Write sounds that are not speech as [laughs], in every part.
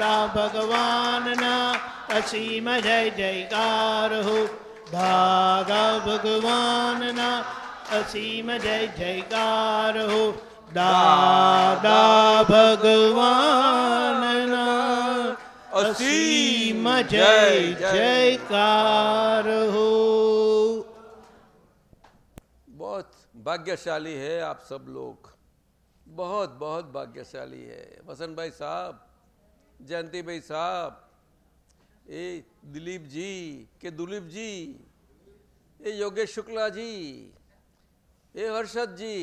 राम भगवान ना असीम जय जयकार हो। दादा भगवान ना असीम जय जयकार हो। दादा भगवान ना असीम जय। जयकार हो। बहुत भाग्यशाली है आप सब लोग। बहुत बहुत भाग्यशाली है। वसंत भाई साहब जयंती भाई साहब? ए, दिलीप जी, के दुलीप जी ये योगेश शुक्ला जी ये हर्षद जी,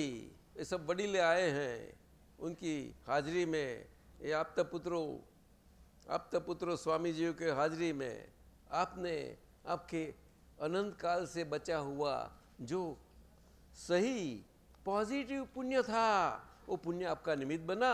ये सब वडीले आए हैं उनकी हाजिरी में। ये आपता पुत्रों आपता पुत्रों स्वामी जी के हाजिरी में आपने आपके अनंत काल से बचा हुआ जो सही पॉजिटिव पुण्य था, वो पुण्य आपका निमित्त बना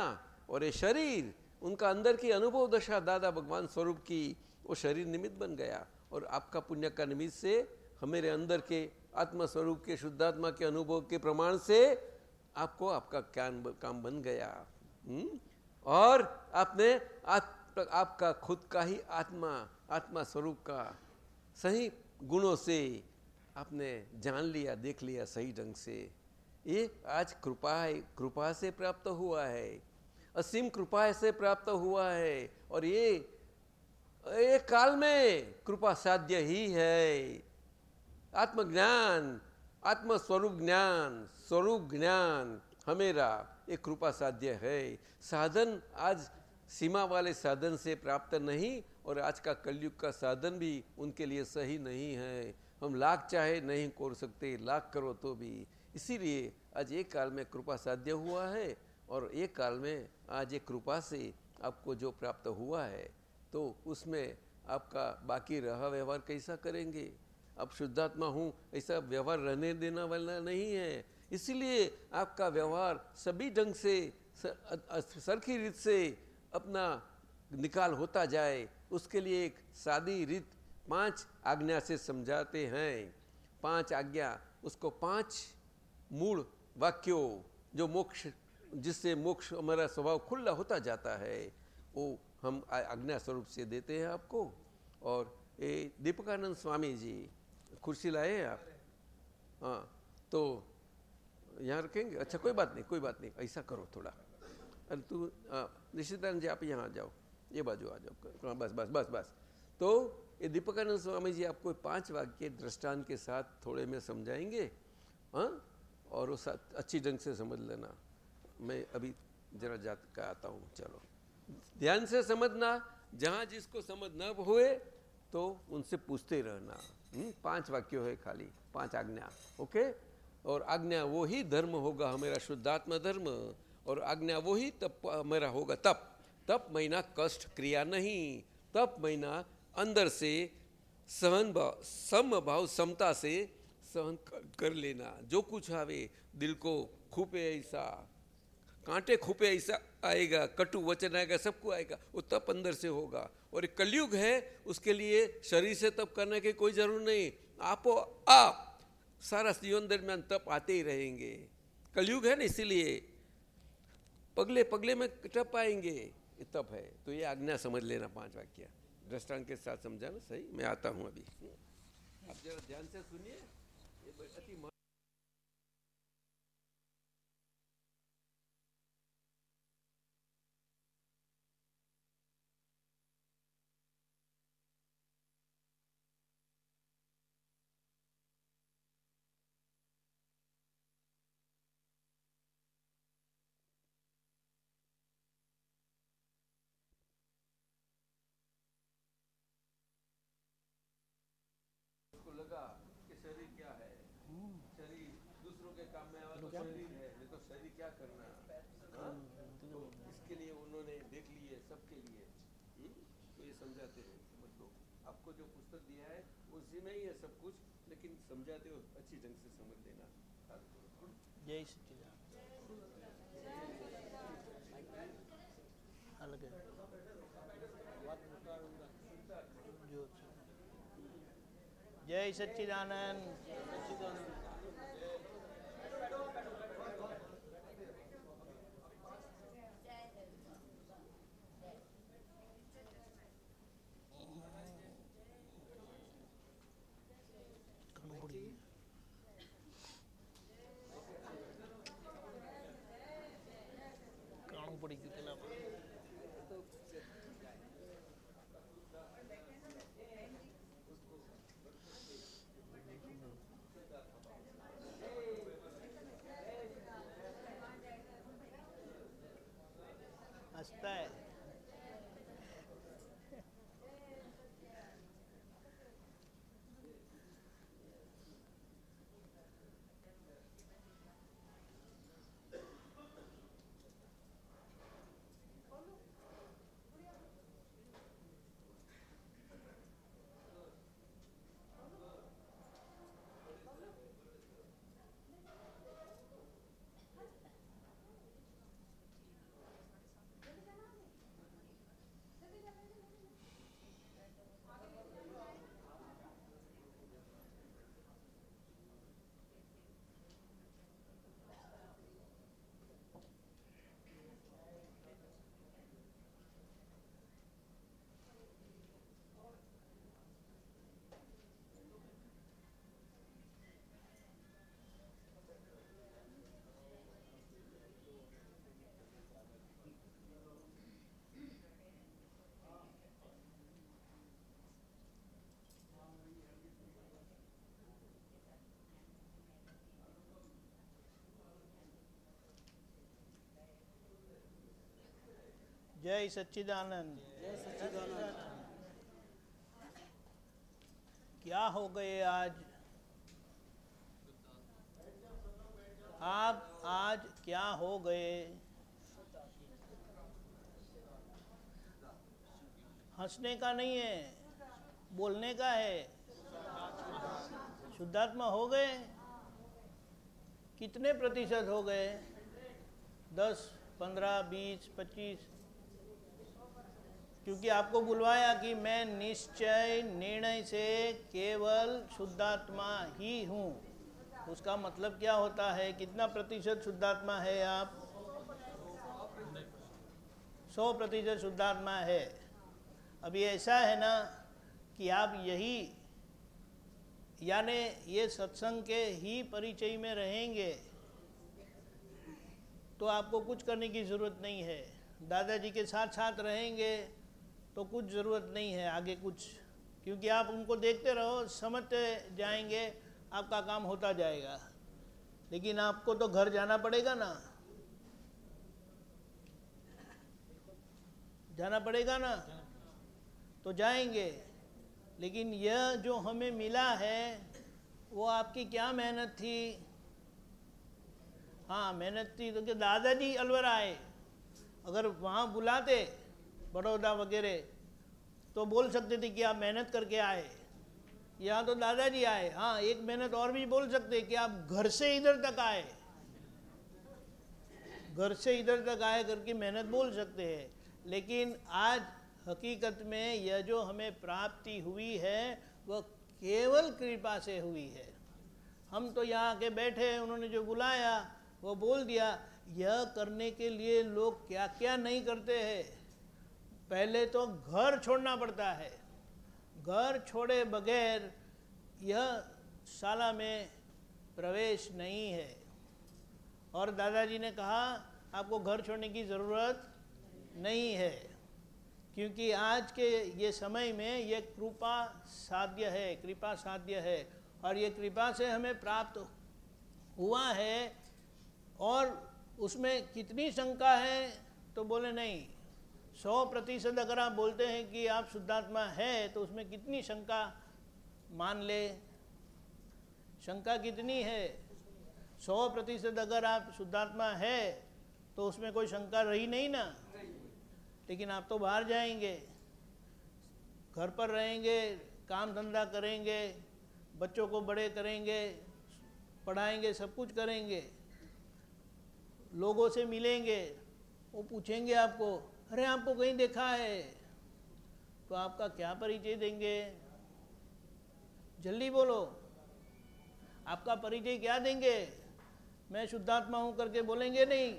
और ये शरीर उनका अंदर की अनुभव दशा दादा भगवान स्वरूप की वो शरीर निमित्त बन गया और आपका पुण्य का निमित्त से हमारे अंदर के आत्मा स्वरूप के शुद्धात्मा के अनुभव के प्रमाण से आपको आपका ज्ञान काम बन गया। हुँ? और आपने आप, आपका खुद का ही आत्मा आत्मा स्वरूप का सही गुणों से आपने जान लिया देख लिया सही ढंग से। ये आज कृपा है कृपा से प्राप्त हुआ है। असीम कृपा से प्राप्त हुआ है और ये एक काल में कृपा साध्य ही है। आत्मज्ञान आत्म स्वरूप ज्ञान स्वरूप ज्ञान हमेरा ये कृपा साध्य है। साधन आज सीमा वाले साधन से प्राप्त नहीं और आज का कलयुग का साधन भी उनके लिए सही नहीं है। हम लाख चाहे नहीं कर सकते, लाख करो तो भी। इसीलिए आज एक काल में कृपा साध्य हुआ है। और एक काल में आज एक कृपा से आपको जो प्राप्त हुआ है तो उसमें आपका बाकी रहा व्यवहार कैसा करेंगे? अब शुद्धात्मा हूँ, ऐसा व्यवहार रहने देना वाला नहीं है। इसलिए आपका व्यवहार सभी ढंग से सरखी रीत से अपना निकाल होता जाए, उसके लिए एक सादी रीत पाँच आज्ञा से समझाते हैं। पाँच आज्ञा, उसको पाँच मूल वाक्यों, जो मोक्ष जिससे मोक्ष हमारा स्वभाव खुला होता जाता है, वो हम आज्ञा स्वरूप से देते हैं आपको। और ये दीपकानंद स्वामी जी, कुर्सी लाए हैं आप? हाँ तो यहाँ रखेंगे? अच्छा कोई बात नहीं, कोई बात नहीं, ऐसा करो थोड़ा। अरे तू निश्चितानंद जी, आप यहाँ आ जाओ, ये बाजू आ जाओ हाँ बस बस बस बस। तो ये दीपकानंद स्वामी जी आपको पाँच वाक्य दृष्टांत के साथ थोड़े में समझाएँगे हाँ? और वो अच्छी ढंग से समझ लेना। मैं अभी जरा जात का आता हूँ, चलो। ध्यान से समझना, जहाँ जिसको समझ न हुए तो उनसे पूछते रहना। हुँ? पाँच वाक्य है खाली, पाँच आज्ञा, ओके? और आज्ञा वो ही धर्म होगा, हमारा शुद्धात्मा धर्म। और आज्ञा वो ही तप मेरा होगा, तप। तप महीना कष्ट, क्रिया नहीं। तप महीना अंदर से सहन भाव सम भाव, समता से सहन कर लेना। जो कुछ आवे, दिल को खूपे ऐसा। कांटे खूपे ऐसा आएगा, कटु वचन आएगा, सबको आएगा, वो तप अंदर से होगा। और कलयुग है, उसके लिए शरीर से तप करने की कोई ज़रूर नहीं। आपो, आप, सारा जीवन दरमियान तप आते ही रहेंगे। कलयुग है ना, इसीलिए पगले पगले में टप आएँगे तप है। तो ये आज्ञा समझ लेना पाँच वाक्य। दृष्टांत के साथ समझा ना सही? मैं आता हूँ अभी। आप जरा ध्यान से सुनिए लगा कि शरीर क्या है शरीर दूसरों के काम में आवा तो शरीर है नहीं तो शरीर क्या करना हाँ? तो इसके लिए उन्होंने देख लिए सबके लिए। तो ये समझाते हैं समझ आपको जो पुस्तक दिया है उसी में ही है सब कुछ लेकिन समझाते हो अच्छी ढंग से समझ लेना। जय सच्चिदानंद अलग जय सच्चिदानंद हंसता जय सच्चिदानंद। क्या हो गए आज? आप आज क्या हो गए? हंसने का नहीं है बोलने का है। शुद्धात्मा हो गए? कितने प्रतिशत हो गए? दस पंद्रह बीस पच्चीस क्योंकि आपको बुलवाया कि मैं निश्चय निर्णय से केवल शुद्धात्मा ही हूँ। उसका मतलब क्या होता है? कितना प्रतिशत शुद्धात्मा है आप? सौ प्रतिशत शुद्धात्मा है। अभी ऐसा है ना कि आप यही, यानी ये सत्संग के ही परिचय में रहेंगे तो आपको कुछ करने की ज़रूरत नहीं है। दादाजी के साथ साथ रहेंगे तो कुछ ज़रूरत नहीं है आगे कुछ। क्योंकि आप उनको देखते रहो, समझते जाएँगे, आपका काम होता जाएगा। लेकिन आपको तो घर जाना पड़ेगा ना। जाना पड़ेगा ना। तो जाएँगे। लेकिन यह जो हमें मिला है, वो आपकी क्या मेहनत थी? हाँ मेहनत थी तो दादाजी अलवर आए। अगर वहाँ बुलाते बड़ौदा वगैरह। तो बोल सकते थे कि आप मेहनत करके आए। यहाँ तो दादाजी आए। हाँ एक मेहनत और भी बोल सकते कि आप घर से इधर तक आए। घर से इधर तक आए करके मेहनत बोल सकते हैं। लेकिन आज हकीकत में यह जो हमें प्राप्ति हुई है, वह केवल कृपा से हुई है। हम तो यहाँ के बैठे हैं, उन्होंने जो बुलाया, वो बोल दिया, यह करने के लिए लोग क्या क्या नहीं करते हैं। पहले तो घर छोड़ना पड़ता है। घर छोड़े बगैर यह शाला में प्रवेश नहीं है। और दादाजी ने कहा, आपको घर छोड़ने की ज़रूरत नहीं है, क्योंकि आज के ये समय में ये कृपा साध्य है, कृपा साध्य है, और ये कृपा से हमें प्राप्त हुआ है, और उसमें कितनी शंका है तो बोले, नहीं सौ प्रतिशत अगर आप बोलते हैं कि आप शुद्धात्मा है तो उसमें कितनी शंका? मान ले, शंका कितनी है? सौ प्रतिशत अगर आप शुद्धात्मा है तो उसमें कोई शंका रही नहीं ना? लेकिन आप तो बाहर जाएँगे, घर पर रहेंगे, काम धंधा करेंगे, बच्चों को बड़े करेंगे, पढ़ाएँगे, सब कुछ करेंगे, लोगों से मिलेंगे, वो पूछेंगे आपको अरे आपको कहीं देखा है तो आपका क्या परिचय देंगे? जल्दी बोलो। आपका परिचय क्या देंगे? मैं शुद्धात्मा हूँ करके बोलेंगे नहीं।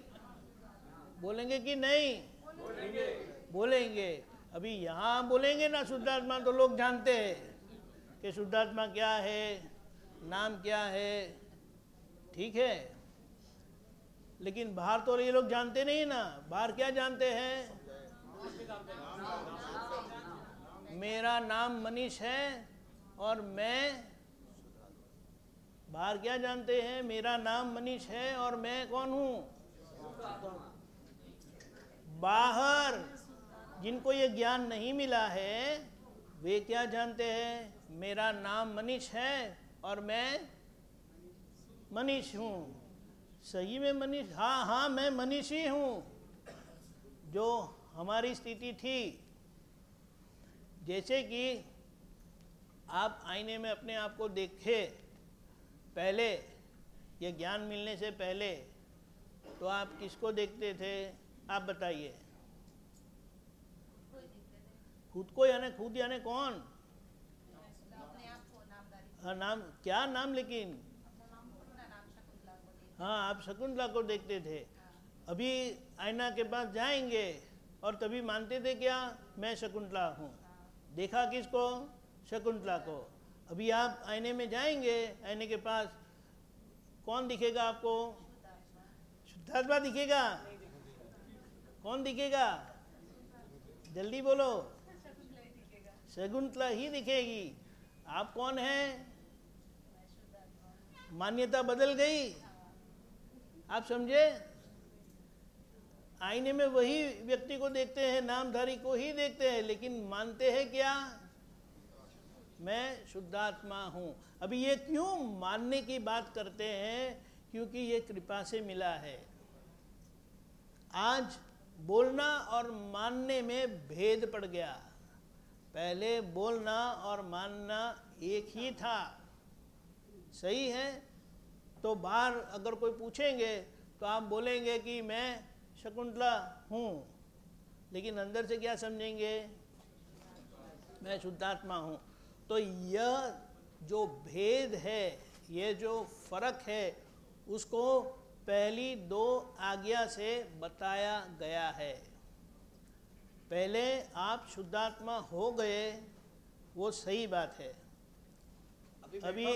बोलेंगे कि नहीं? बोलेंगे। बोलेंगे। अभी यहाँ बोलेंगे ना शुद्धात्मा तो लोग जानते हैं कि शुद्धात्मा क्या है नाम क्या है। ठीक है? लेकिन बाहर तो ये लोग जानते नहीं ना। बाहर क्या जानते हैं? मेरा नाम मनीष है और मैं बाहर क्या जानते हैं? मेरा नाम मनीष है और मैं कौन हूँ? बाहर। जिनको ये ज्ञान नहीं मिला है, वे क्या जानते हैं? मेरा नाम मनीष है और मैं मनीष हूँ। सही में मनीष हाँ हाँ मैं मनीष ही। हूँ जो हमारी स्थिति थी जैसे कि आप आईने में अपने आप को देखे पहले ये ज्ञान मिलने से पहले तो आप किसको देखते थे? आप बताइए। खुद को यानी खुद यानी कौन? हाँ नाम क्या नाम लेकिन? हाँ आप शकुंतला को देखते थे। अभी आईना के पास जाएँगे और तभी मानते थे क्या, मैं शकुंतला हूँ। देखा किसको? शकुंतला को। अभी आप आईने में जाएँगे आईने के पास कौन दिखेगा आपको? शुद्धात्मा दिखेगा। कौन दिखेगा? जल्दी बोलो। शकुंतला ही दिखेगी। आप कौन हैं? मान्यता बदल गई। आप समझे? आईने में वही व्यक्ति को देखते हैं, नामधारी को ही देखते हैं, लेकिन मानते हैं क्या? मैं शुद्धात्मा हूँ। अभी ये क्यों मानने की बात करते हैं? क्योंकि ये कृपा से मिला है। आज बोलना और मानने में भेद पड़ गया। पहले बोलना और मानना एक ही था। सही है? तो बाहर अगर कोई पूछेंगे तो आप बोलेंगे कि मैं शकुंतला हूँ। लेकिन अंदर से क्या समझेंगे? मैं शुद्धात्मा हूँ। तो यह जो भेद है, ये जो फ़र्क है, उसको पहली दो आज्ञा से बताया गया है। पहले आप शुद्धात्मा हो गए, वो सही बात है। अभी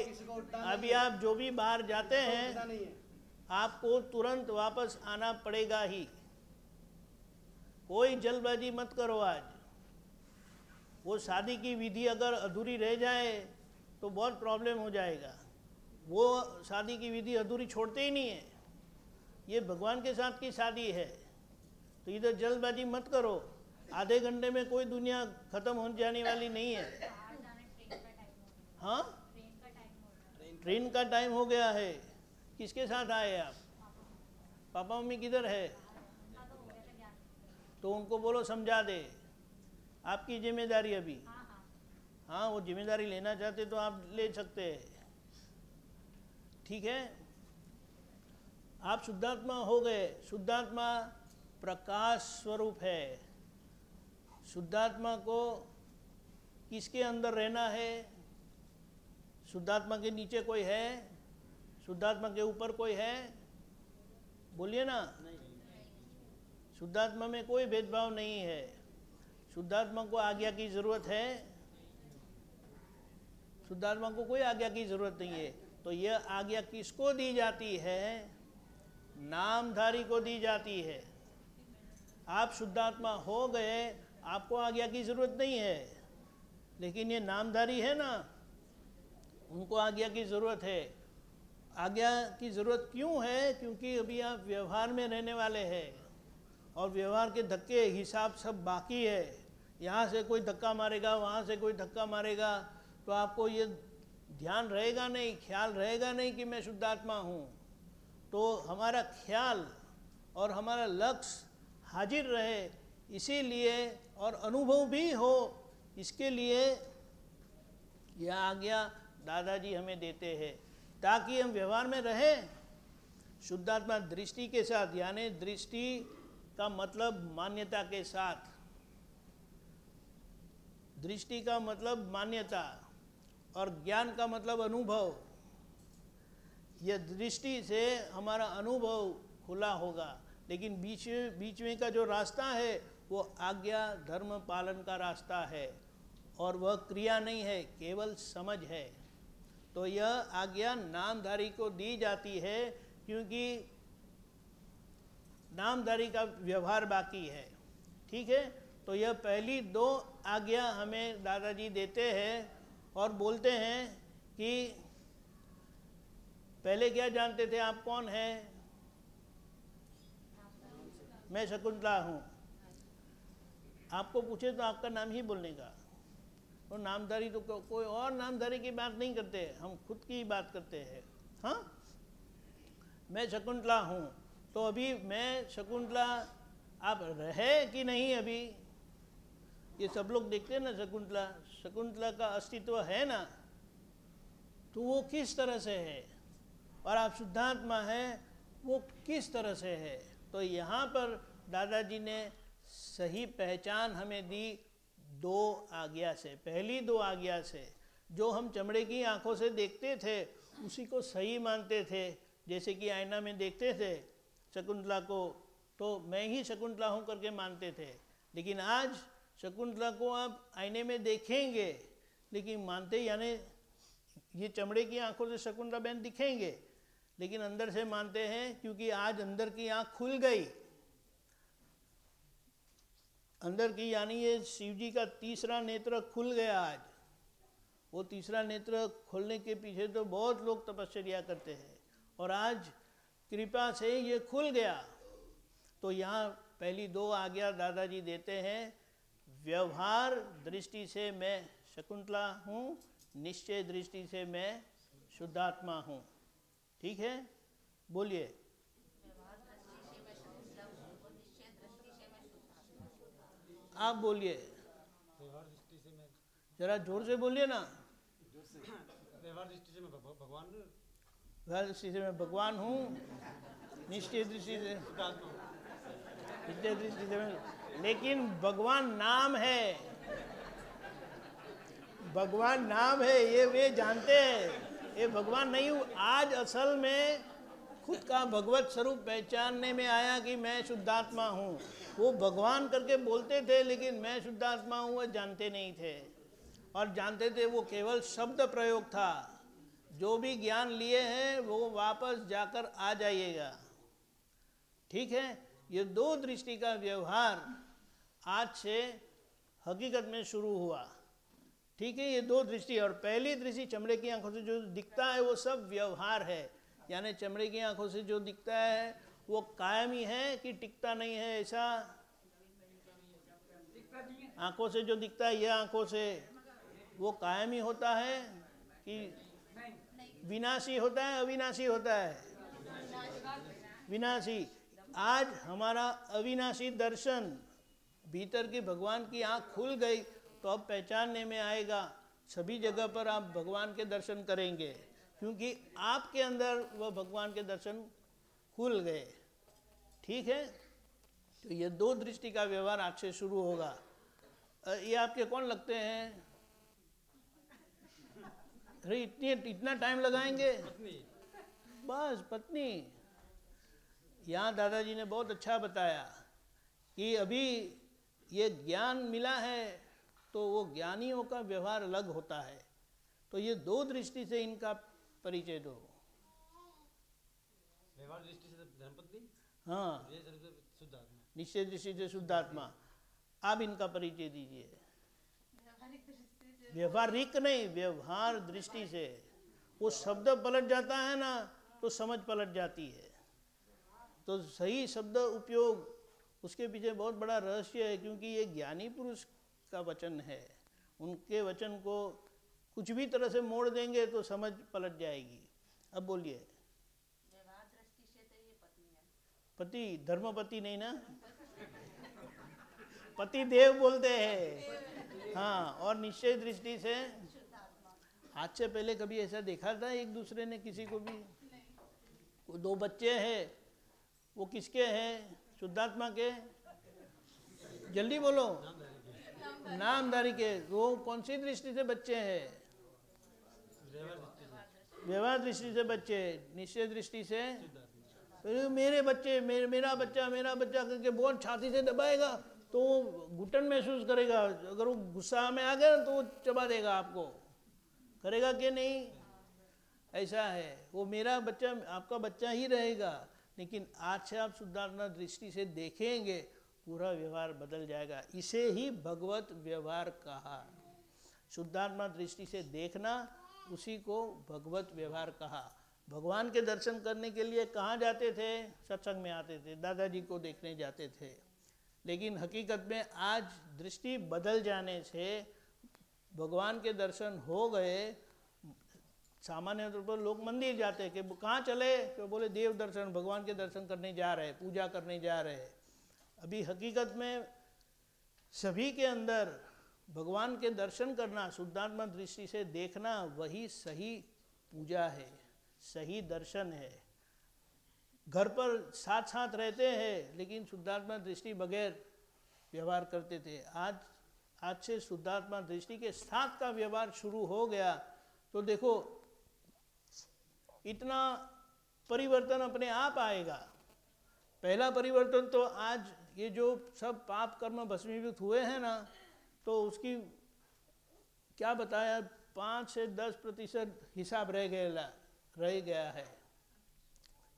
अभी आप जो भी बाहर जाते हैं आपको तुरंत वापस आना पड़ेगा ही। कोई जल्दबाजी मत करो आज। वो शादी की विधि अगर अधूरी रह जाए तो बहुत प्रॉब्लम हो जाएगा। वो शादी की विधि अधूरी छोड़ते ही नहीं है। ये भगवान के साथ की शादी है। तो इधर जल्दबाजी मत करो। आधे घंटे में कोई दुनिया खत्म हो जाने वाली नहीं है। हाँ? ट्रेन का टाइम हो गया है। किसके साथ आए आप? पापा मम्मी किधर है? तो उनको बोलो, समझा दे। आपकी ज़िम्मेदारी अभी। हाँ वो ज़िम्मेदारी लेना चाहते तो आप ले सकते हैं। ठीक है? आप शुद्धात्मा हो गए। शुद्धात्मा प्रकाश स्वरूप है। शुद्धात्मा को किसके अंदर रहना है? शुद्धात्मा के नीचे कोई है? शुद्धात्मा के ऊपर कोई है? बोलिए ना। शुद्धात्मा में कोई भेदभाव नहीं है। शुद्धात्मा को आज्ञा की ज़रूरत है? शुद्धात्मा को कोई आज्ञा की ज़रूरत नहीं है। तो यह आज्ञा किसको दी जाती है? नामधारी को दी जाती है। आप शुद्धात्मा हो गए, आपको आज्ञा की ज़रूरत नहीं है। लेकिन ये नामधारी है ना। उनको आज्ञा की ज़रूरत है। आज्ञा की ज़रूरत क्यों है? क्योंकि अभी आप व्यवहार में रहने वाले हैं और व्यवहार के धक्के हिसाब सब बाकी है। यहाँ से कोई धक्का मारेगा, वहाँ से कोई धक्का मारेगा तो आपको ये ध्यान रहेगा नहीं, ख्याल रहेगा नहीं कि मैं शुद्धात्मा हूँ। तो हमारा ख्याल और हमारा लक्ष्य हाजिर रहे इसीलिए और अनुभव भी हो, इसके लिए यह आज्ञा दादाजी हमें देते हैं, ताकि हम व्यवहार में रहें। शुद्धात्मा दृष्टि के साथ, यानी दृष्टि का मतलब मान्यता के साथ। दृष्टि का मतलब मान्यता और ज्ञान का मतलब अनुभव। यह दृष्टि से हमारा अनुभव खुला होगा, लेकिन बीच बीच में का जो रास्ता है, वो आज्ञा, धर्म पालन का रास्ता है, और वह क्रिया नहीं है, केवल समझ है। तो यह आज्ञा नामधारी को दी जाती है क्योंकि नामधारी का व्यवहार बाकी है। ठीक है? तो यह पहली दो आज्ञा हमें दादाजी देते हैं और बोलते हैं कि पहले क्या जानते थे आप कौन हैं? मैं शकुंतला हूँ। आपको पूछे तो आपका नाम ही बोलने का। और नामधारी तो को, कोई और नामधारी की बात नहीं करते हम खुद की बात करते हैं। हाँ? मैं शकुंतला हूँ तो अभी मैं शकुंतला आप रहे कि नहीं अभी? ये सब लोग देखते हैं ना शकुंतला शकुंतला का अस्तित्व है ना? तो वो किस तरह से है? और आप शुद्धात्मा है वो किस तरह से है? तो यहाँ पर दादाजी ने सही पहचान हमें दी दो आज्ञा से, पहली दो आज्ञा से, जो हम चमड़े की आँखों से देखते थे, उसी को सही मानते थे। जैसे कि आईना में देखते थे शकुंतला को तो मैं ही शकुंतला हूँ करके मानते थे। लेकिन आज शकुंतला को आप आईने में देखेंगे, लेकिन मानते यानी ये चमड़े की आँखों से शकुंतला बहन दिखेंगे। लेकिन अंदर से मानते हैं, क्योंकि आज अंदर की आँख खुल गई। अंदर की, यानी ये शिव जी का तीसरा नेत्र खुल गया आज। वो तीसरा नेत्र खोलने के पीछे तो बहुत लोग तपस्या करते हैं। और आज कृपा से ये खुल गया। तो यहाँ पहली दो आज्ञा दादाजी देते हैं, व्यवहार दृष्टि से मैं शकुंतला हूँ, निश्चय दृष्टि से मैं शुद्धात्मा हूँ। ठीक है? बोलिए। आप बोलिए। जरा ज़ोर से बोलिए ना। दृष्टि से मैं भगवान व्यवहार दृष्टि से मैं भगवान हूँ। निश्चय दृष्टि से। निश्चय दृष्टि से मैं लेकिन भगवान नाम है। भगवान नाम है, ये वे जानते हैं। ये भगवान नहीं हूँ। आज असल में खुद का भगवत स्वरूप पहचानने में आया कि मैं शुद्धात्मा हूँ। वो भगवान करके बोलते थे, लेकिन मैं शुद्धात्मा हूँ, वो जानते नहीं थे। और जानते थे वो केवल शब्द प्रयोग था। जो भी ज्ञान लिए हैं, वो वापस जाकर आ जाइएगा। ठीक है? ये दो दृष्टि का व्यवहार आज से हकीकत में शुरू हुआ। ठीक है? ये दो दृष्टि और पहली दृष्टि चमड़े की आँखों से जो दिखता है, वो सब व्यवहार है। यानी चमड़े की आँखों से जो दिखता है वो कायम ही है कि टिकता नहीं है ऐसा? आँखों से जो दिखता है यह आँखों से। वो कायम ही होता है कि विनाशी होता है, अविनाशी होता है? विनाशी। आज हमारा अविनाशी दर्शन, भीतर की भगवान की आँख खुल गई तो अब पहचानने में आएगा, सभी जगह पर आप भगवान के दर्शन करेंगे, क्योंकि आपके अंदर वह भगवान के दर्शन खुल गए। ठीक है? तो ये दो दृष्टि का व्यवहार आज से शुरू होगा। ये आपके कौन लगते हैं? अरे इतनी इतना टाइम लगाएँगे? बस पत्नी। यहाँ दादाजी ने बहुत अच्छा बताया कि अभी ये ज्ञान मिला है तो वो ज्ञानियों का व्यवहार अलग होता है। तो ये दो दृष्टि से इनका परिचय दो। व्यवहार दृष्टि हाँ। निश्चय दृष्टि से शुद्धात्मा आप इनका परिचय दीजिए। व्यवहारिक नहीं, व्यवहार दृष्टि से। वो शब्द पलट जाता है ना तो समझ पलट जाती है। तो सही शब्द उपयोग, उसके पीछे बहुत बड़ा रहस्य है, क्योंकि ये ज्ञानी पुरुष का वचन है। उनके वचन को कुछ भी तरह से मोड़ देंगे तो समझ पलट जाएगी। अब बोलिए। पति धर्मपति नहीं ना? पति देव बोलते हैं। हाँ और निश्चय दृष्टि से आज से पहले कभी ऐसा देखा था एक दूसरे ने किसी को भी? वो दो बच्चे हैं। वो किसके हैं? शुद्धात्मा के? जल्दी बोलो। नामधारी के। वो कौन सी दृष्टि से बच्चे हैं? व्यवहार दृष्टि से बच्चे। निश्चय दृष्टि से मेरे बच्चे, मेरे, मेरा बच्चा मेरा बच्चा करके बहुत छाती से दबाएगा तो वो घुटन महसूस करेगा। अगर वो गुस्सा में आ गया तो वो चबा देगा आपको। करेगा कि नहीं? ऐसा है। वो मेरा बच्चा, आपका बच्चा ही रहेगा। लेकिन आज से आप शुद्धात्मा दृष्टि से देखेंगे, पूरा व्यवहार बदल जाएगा। इसे ही भगवत व्यवहार कहा। शुद्धात्मा दृष्टि से देखना, उसी को भगवत व्यवहार कहा। भगवान के दर्शन करने के लिए कहाँ जाते थे? सत्संग में आते थे, दादाजी को देखने जाते थे। लेकिन हकीकत में आज दृष्टि बदल जाने से भगवान के दर्शन हो गए। सामान्य तौर पर लोग मंदिर जाते कि कहाँ चले? तो बोले, देव दर्शन, भगवान के दर्शन करने जा रहे पूजा करने जा रहे अभी हकीकत में सभी के अंदर भगवान के दर्शन करना, शुद्धात्मा दृष्टि से देखना, वही सही पूजा है। सही दर्शन है। घर पर साथ साथ रहते हैं, लेकिन शुद्धात्मा दृष्टि बगैर व्यवहार करते थे। आज आज से शुद्धात्मा दृष्टि के साथ का व्यवहार शुरू हो गया। तो देखो, इतना परिवर्तन अपने आप आएगा। पहला परिवर्तन तो आज ये जो सब पाप कर्म भस्मीभूत हुए हैं ना तो उसकी क्या बताया, पाँच से दस प्रतिशत हिसाब रह गया। रह गया है।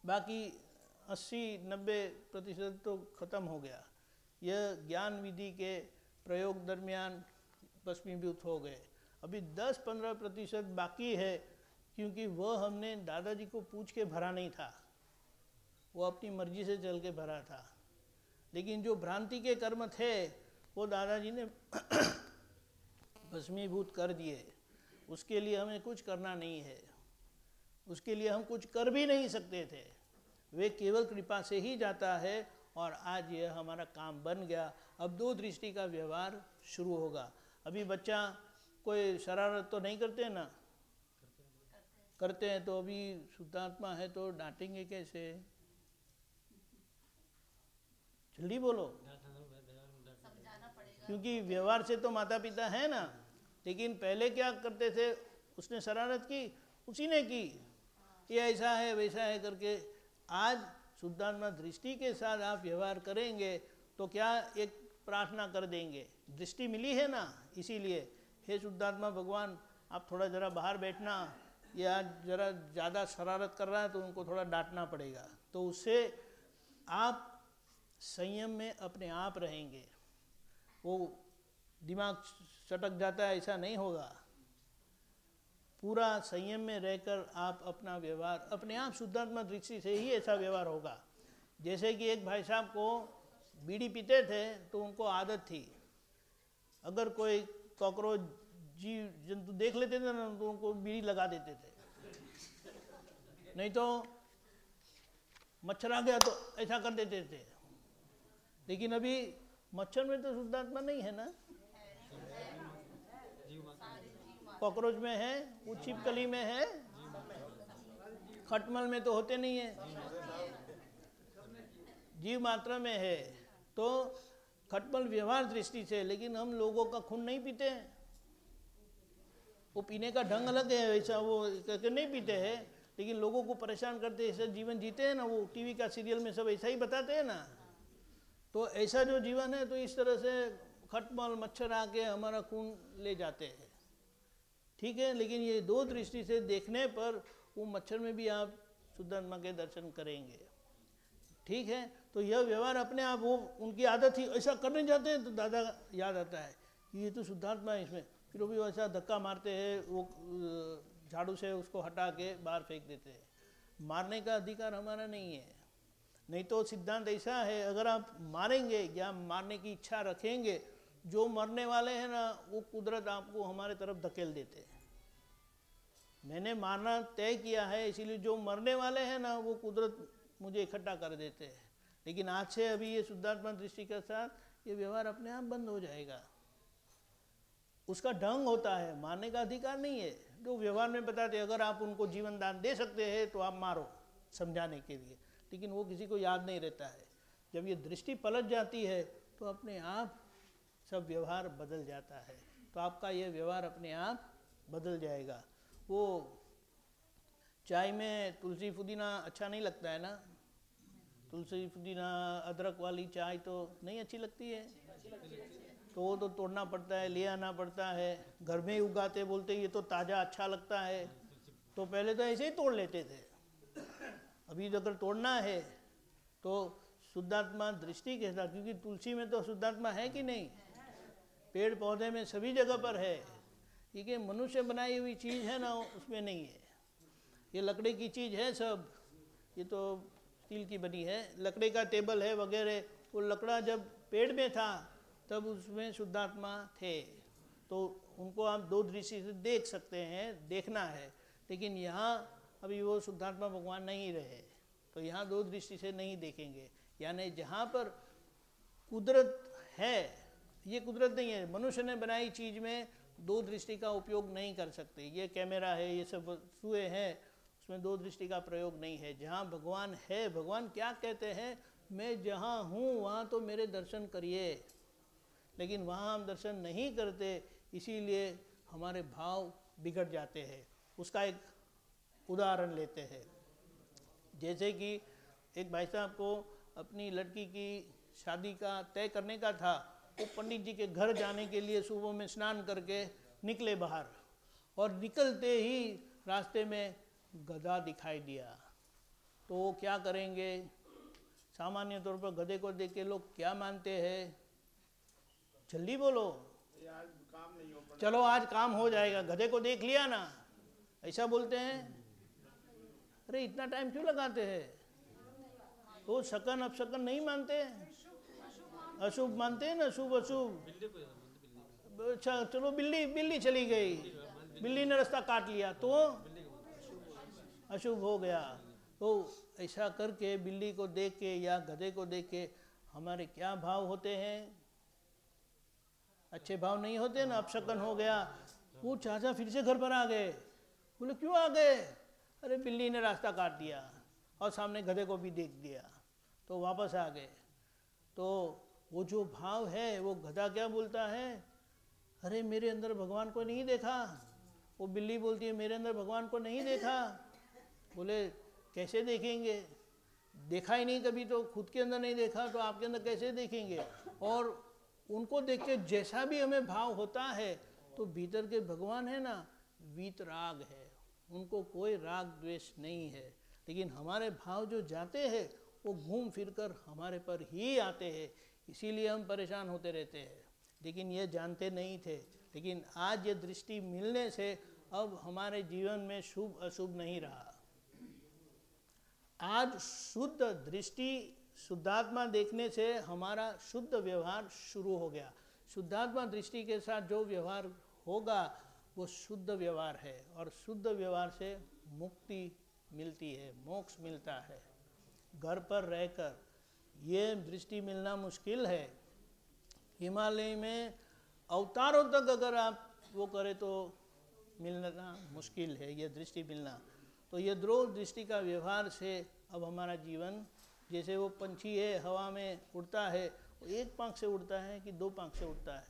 बाकी अस्सी, नब्बे प्रतिशत तो ख़त्म हो गया। यह ज्ञान विधि के प्रयोग दरमियान भस्मीभूत हो गए। अभी 10-15 प्रतिशत बाकी है, क्योंकि वह हमने दादाजी को पूछ के भरा नहीं था। वो अपनी मर्ज़ी से चल के भरा था। लेकिन जो भ्रांति के कर्म थे, वो दादाजी ने [coughs] भस्मीभूत कर दिए। उसके लिए हमें कुछ करना नहीं है। उसके लिए हम कुछ कर भी नहीं सकते थे। वे केवल कृपा से ही जाता है और आज यह हमारा काम बन गया। अब दो दृष्टि का व्यवहार शुरू होगा। अभी बच्चा कोई शरारत तो नहीं करते ना? करते हैं तो अभी शुद्धात्मा है तो डांटेंगे कैसे? जल्दी बोलो। क्योंकि व्यवहार से तो माता पिता है ना। लेकिन पहले क्या करते थे? उसने शरारत की, उसी ने की। ये ऐसा है, वैसा है करके आज शुद्धात्मा दृष्टि के साथ आप व्यवहार करेंगे तो क्या एक प्रार्थना कर देंगे? दृष्टि मिली है ना? इसीलिए, हे शुद्धात्मा भगवान, आप थोड़ा ज़रा बाहर बैठना, या ज़रा ज़्यादा शरारत कर रहा है तो उनको थोड़ा डांटना पड़ेगा। तो उससे आप संयम में अपने आप रहेंगे। वो दिमाग चटक जाता है, ऐसा नहीं होगा। पूरा संयम में रहकर आप अपना व्यवहार, अपने आप शुद्धात्मा दृष्टि से ही ऐसा व्यवहार होगा। जैसे कि एक भाई साहब को बीड़ी पीते थे तो उनको आदत थी। अगर कोई कॉकरोच जीव, जंतु देख लेते थे ना तो उनको बीड़ी लगा देते थे। नहीं तो मच्छर आ गया तो ऐसा कर देते थे। लेकिन अभी मच्छर में तो शुद्धात्मा नहीं है ना। कॉकरोच में है, वो छिपकली में है। खटमल में तो होते नहीं है। जीव मात्रा में है। तो खटमल व्यवहार दृष्टि से, लेकिन हम लोगों का खून नहीं पीते हैं। वो पीने का ढंग अलग है वैसा वो करके नहीं पीते हैं। लेकिन लोगों को परेशान करते ऐसा जीवन जीते हैं ना, वो टीवी का सीरियल में सब ऐसा ही बताते हैं ना। तो ऐसा जो जीवन है तो इस तरह से खटमल, मच्छर आके हमारा खून ले जाते हैं। ठीक है, लेकिन ये दो दृष्टि से देखने पर वो मच्छर में भी आप शुद्धात्मा के दर्शन करेंगे। ठीक है तो यह व्यवहार अपने आप वो, उनकी आदत ही, ऐसा करने जाते हैं तो दादा याद आता है कि ये तो शुद्धात्मा है इसमें। फिर वो भी वैसा धक्का मारते हैं, वो झाड़ू से उसको हटा के बाहर फेंक देते हैं। मारने का अधिकार हमारा नहीं है। नहीं तो सिद्धांत ऐसा है, अगर आप मारेंगे या मारने की इच्छा रखेंगे जो मरने वाले हैं ना, वो कुदरत आपको हमारे तरफ़ धकेल देते हैं। मैंने मारना तय किया है, इसीलिए जो मरने वाले हैं ना, वो कुदरत मुझे इकट्ठा कर देते हैं। लेकिन आज से अभी ये शुद्धात्मा दृष्टि के साथ ये व्यवहार अपने आप बंद हो जाएगा। उसका ढंग होता है, मारने का अधिकार नहीं है। जो व्यवहार में बताते अगर आप उनको जीवन दान दे सकते हैं तो आप मारो, समझाने के लिए। लेकिन वो किसी को याद नहीं रहता है। जब ये दृष्टि पलट जाती है तो अपने आप सब व्यवहार बदल जाता है तो आपका ये व्यवहार अपने आप बदल जाएगा। वो चाय में तुलसी पुदीना अच्छा नहीं लगता है ना? तुलसी पुदीना, अदरक वाली चाय तो नहीं अच्छी लगती है? तो वो तो तोड़ना पड़ता है, ले आना पड़ता है, घर में ही उगाते, बोलते ये तो ताज़ा अच्छा लगता है। तो पहले तो ऐसे ही तोड़ लेते थे। अभी अगर तोड़ना है तो शुद्धात्मा दृष्टि के साथ, क्योंकि तुलसी में तो शुद्धात्मा है कि नहीं? पेड़ पौधे में सभी जगह पर है। क्योंकि मनुष्य बनाई हुई चीज़ है ना, उसमें नहीं है। ये लकड़ी की चीज़ है सब। ये तो स्टील की बनी है। लकड़ी का टेबल है वगैरह। वो लकड़ा जब पेड़ में था, तब उसमें शुद्धात्मा थे। तो उनको आप दो दृष्टि से देख सकते हैं, देखना है। लेकिन यहाँ अभी वो शुद्धात्मा भगवान नहीं रहे। तो यहाँ दो दृष्टि से नहीं देखेंगे। यानी जहाँ पर कुदरत है ये कुदरत नहीं है। मनुष्य ने बनाई चीज़ में दो दृष्टि का उपयोग नहीं कर सकते। ये कैमरा है, ये सब वस्तुएँ हैं, उसमें दो दृष्टि का प्रयोग नहीं है। जहाँ भगवान है, भगवान क्या कहते हैं? मैं जहाँ हूँ, वहाँ तो मेरे दर्शन करिए। लेकिन वहाँ हम दर्शन नहीं करते, इसीलिए हमारे भाव बिगड़ जाते हैं। उसका एक उदाहरण लेते हैं। जैसे कि एक भाई साहब को अपनी लड़की की शादी का तय करने का था। वो पंडित जी के घर जाने के लिए सुबह में स्नान करके निकले बाहर और निकलते ही रास्ते में गधा दिखाई दिया। तो वो क्या करेंगे? सामान्य तौर पर गधे को देख के लोग क्या मानते हैं? जल्दी बोलो। चलो, आज काम हो जाएगा। गधे को देख लिया ना। ऐसा बोलते हैं? अरे, इतना टाइम क्यों लगाते हैं? तो शकन अपशकन नहीं मानते। अशुभ मानते हैं ना शुभ अशुभ। अच्छा चलो, बिल्ली बिल्ली चली गई। बिल्ली ने रास्ता काट लिया तो अशुभ हो गया। तो ऐसा करके बिल्ली को देख के या गधे को देख के हमारे क्या भाव होते हैं? अच्छे भाव नहीं होते ना, अपशकन हो गया। वो चाचा फिर से घर पर आ गए। बोले, क्यों आ गए? अरे, बिल्ली ने रास्ता काट दिया और सामने गधे को भी देख दिया। तो वापस आ गए। तो वो जो भाव है, वो गधा क्या बोलता है? अरे, मेरे अंदर भगवान को नहीं देखा। वो बिल्ली बोलती है, मेरे अंदर भगवान को नहीं देखा। बोले, कैसे देखेंगे? देखा ही नहीं कभी तो खुद के अंदर नहीं देखा तो आपके अंदर कैसे देखेंगे? और उनको देख के जैसा भी हमें भाव होता है तो भीतर के भगवान है ना, वीत राग है। उनको कोई राग द्वेष नहीं है। लेकिन हमारे भाव जो जाते हैं, वो घूम फिर कर हमारे पर ही आते हैं। इसीलिए हम परेशान होते रहते हैं। लेकिन ये जानते नहीं थे। लेकिन आज ये दृष्टि मिलने से अब हमारे जीवन में शुभ अशुभ नहीं रहा। आज शुद्ध दृष्टि, शुद्धात्मा देखने से हमारा शुद्ध व्यवहार शुरू हो गया। शुद्धात्मा दृष्टि के साथ जो व्यवहार होगा, वो शुद्ध व्यवहार है और शुद्ध व्यवहार से मुक्ति मिलती है, मोक्ष मिलता है। घर पर रहकर ये दृष्टि मिलना मुश्किल है। हिमालय में अवतारों तक अगर आप वो करें तो मिलना मुश्किल है, ये दृष्टि मिलना। तो ये द्रोह दृष्टि का व्यवहार से अब हमारा जीवन, जैसे वो पंछी है, हवा में उड़ता है, वो एक पांख से उड़ता है कि दो पांख से उड़ता है?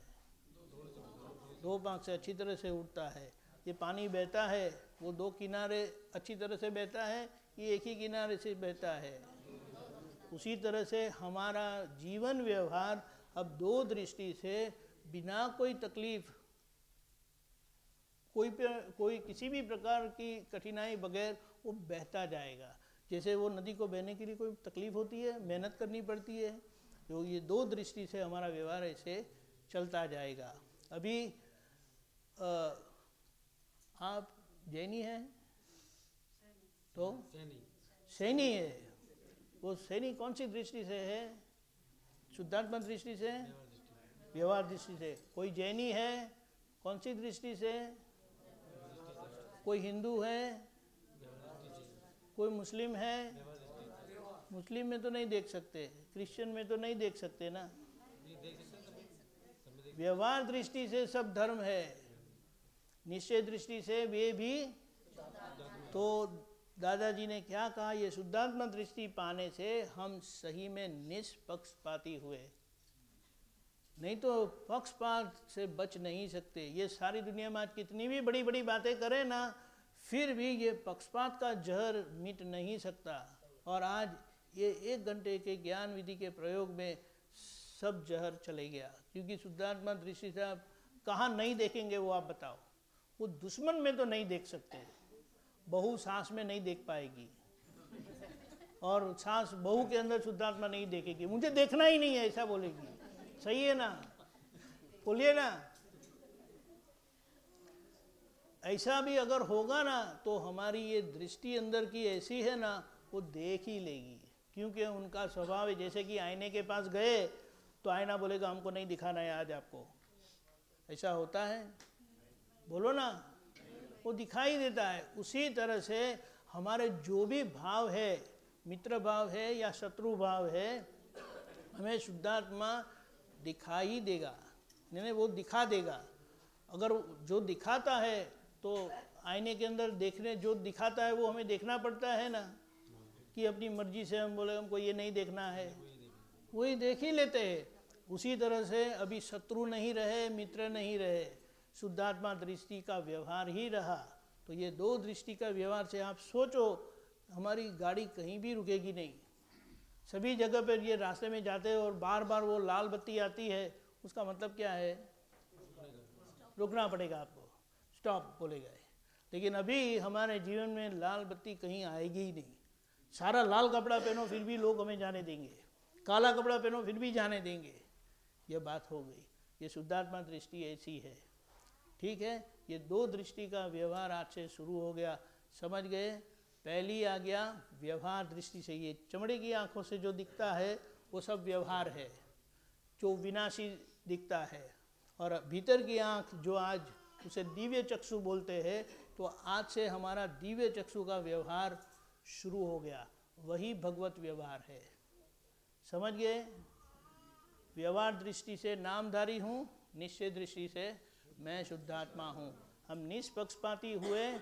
दो पांख से अच्छी तरह से उड़ता है। ये पानी बहता है, वो दो किनारे अच्छी तरह से बहता है ये एक ही किनारे से बहता है? उसी तरह से हमारा जीवन व्यवहार अब दो दृष्टि से बिना कोई तकलीफ़ कोई कोई किसी भी प्रकार की कठिनाई बगैर वो बहता जाएगा। जैसे वो नदी को बहने के लिए कोई तकलीफ़ होती है मेहनत करनी पड़ती है तो ये दो दृष्टि से हमारा व्यवहार ऐसे चलता जाएगा। अभी आ, आप जैनी हैं? तो? सैनी है। वो सैनी कौन सी दृष्टि से है? शुद्धात्मा दृष्टि से? व्यवहार दृष्टि से। कोई जैनी है? कौन सी दृष्टि से? कोई हिंदू है? कोई मुस्लिम है? मुस्लिम में तो नहीं देख सकते। क्रिश्चियन में तो नहीं देख सकते ना। व्यवहार दृष्टि से सब धर्म है। निश्चय दृष्टि से वे भी तो दादाजी ने क्या कहा? ये शुद्धात्मा दृष्टि पाने से हम सही में निष्पक्षपाती हुए। नहीं तो पक्षपात से बच नहीं सकते। ये सारी दुनिया में आज कितनी भी बड़ी बड़ी बातें करें ना, फिर भी ये पक्षपात का जहर मिट नहीं सकता। और आज ये एक घंटे के ज्ञान विधि के प्रयोग में सब जहर चले गया। क्योंकि शुद्धात्मा दृष्टि से आप कहाँ नहीं देखेंगे वो आप बताओ। वो दुश्मन में तो नहीं देख सकते। बहू सांस में नहीं देख पाएगी। और सांस बहू के अंदर शुद्धात्मा नहीं देखेगी। मुझे देखना ही नहीं है, ऐसा बोलेगी। सही है ना? बोलिए ना। ऐसा भी अगर होगा ना तो हमारी ये दृष्टि अंदर की ऐसी है ना, वो देख ही लेगी। क्योंकि उनका स्वभाव है, जैसे कि आईने के पास गए तो आईना बोलेगा, हमको नहीं दिखाना है आज आपको। ऐसा होता है? बोलो ना। वो दिखाई देता है। उसी तरह से हमारे जो भी भाव है, मित्र भाव है या शत्रु भाव है, हमें शुद्धात्मा दिखाई देगा। नहीं वो दिखा देगा। अगर जो दिखाता है तो आईने के अंदर देखने, जो दिखाता है वो हमें देखना पड़ता है ना, कि अपनी मर्ज़ी से हम बोले, हमको ये नहीं देखना है। वही देख ही लेते हैं। उसी तरह से अभी शत्रु नहीं रहे, मित्र नहीं रहे। शुद्धात्मा दृष्टि का व्यवहार ही रहा तो ये दो दृष्टि का व्यवहार से आप सोचो, हमारी गाड़ी कहीं भी रुकेगी नहीं। सभी जगह पर ये रास्ते में जाते हैं और बार बार वो लाल बत्ती आती है, उसका मतलब क्या है? रुकना पड़ेगा आपको। स्टॉप बोलेगा लेकिन अभी हमारे जीवन में लाल बत्ती कहीं आएगी ही नहीं। सारा लाल कपड़ा पहनो, फिर भी लोग हमें जाने देंगे। काला कपड़ा पहनो, फिर भी जाने देंगे। ये बात हो गई। ये शुद्धात्मा दृष्टि ऐसी है। ठीक है? ये दो दृष्टि का व्यवहार आज से शुरू हो गया। समझ गए? पहली आ गया व्यवहार दृष्टि से। ये चमड़े की आँखों से जो दिखता है, वो सब व्यवहार है। जो विनाशी दिखता है। और भीतर की आँख जो आज उसे दिव्य चक्षु बोलते हैं तो आज से हमारा दिव्य चक्षु का व्यवहार शुरू हो गया। वही भगवत व्यवहार है। समझ गए? व्यवहार दृष्टि से नामधारी हूँ, निश्चय दृष्टि से मैं शुद्धात्मा हूँ। हम निष्पक्षपाती हुए,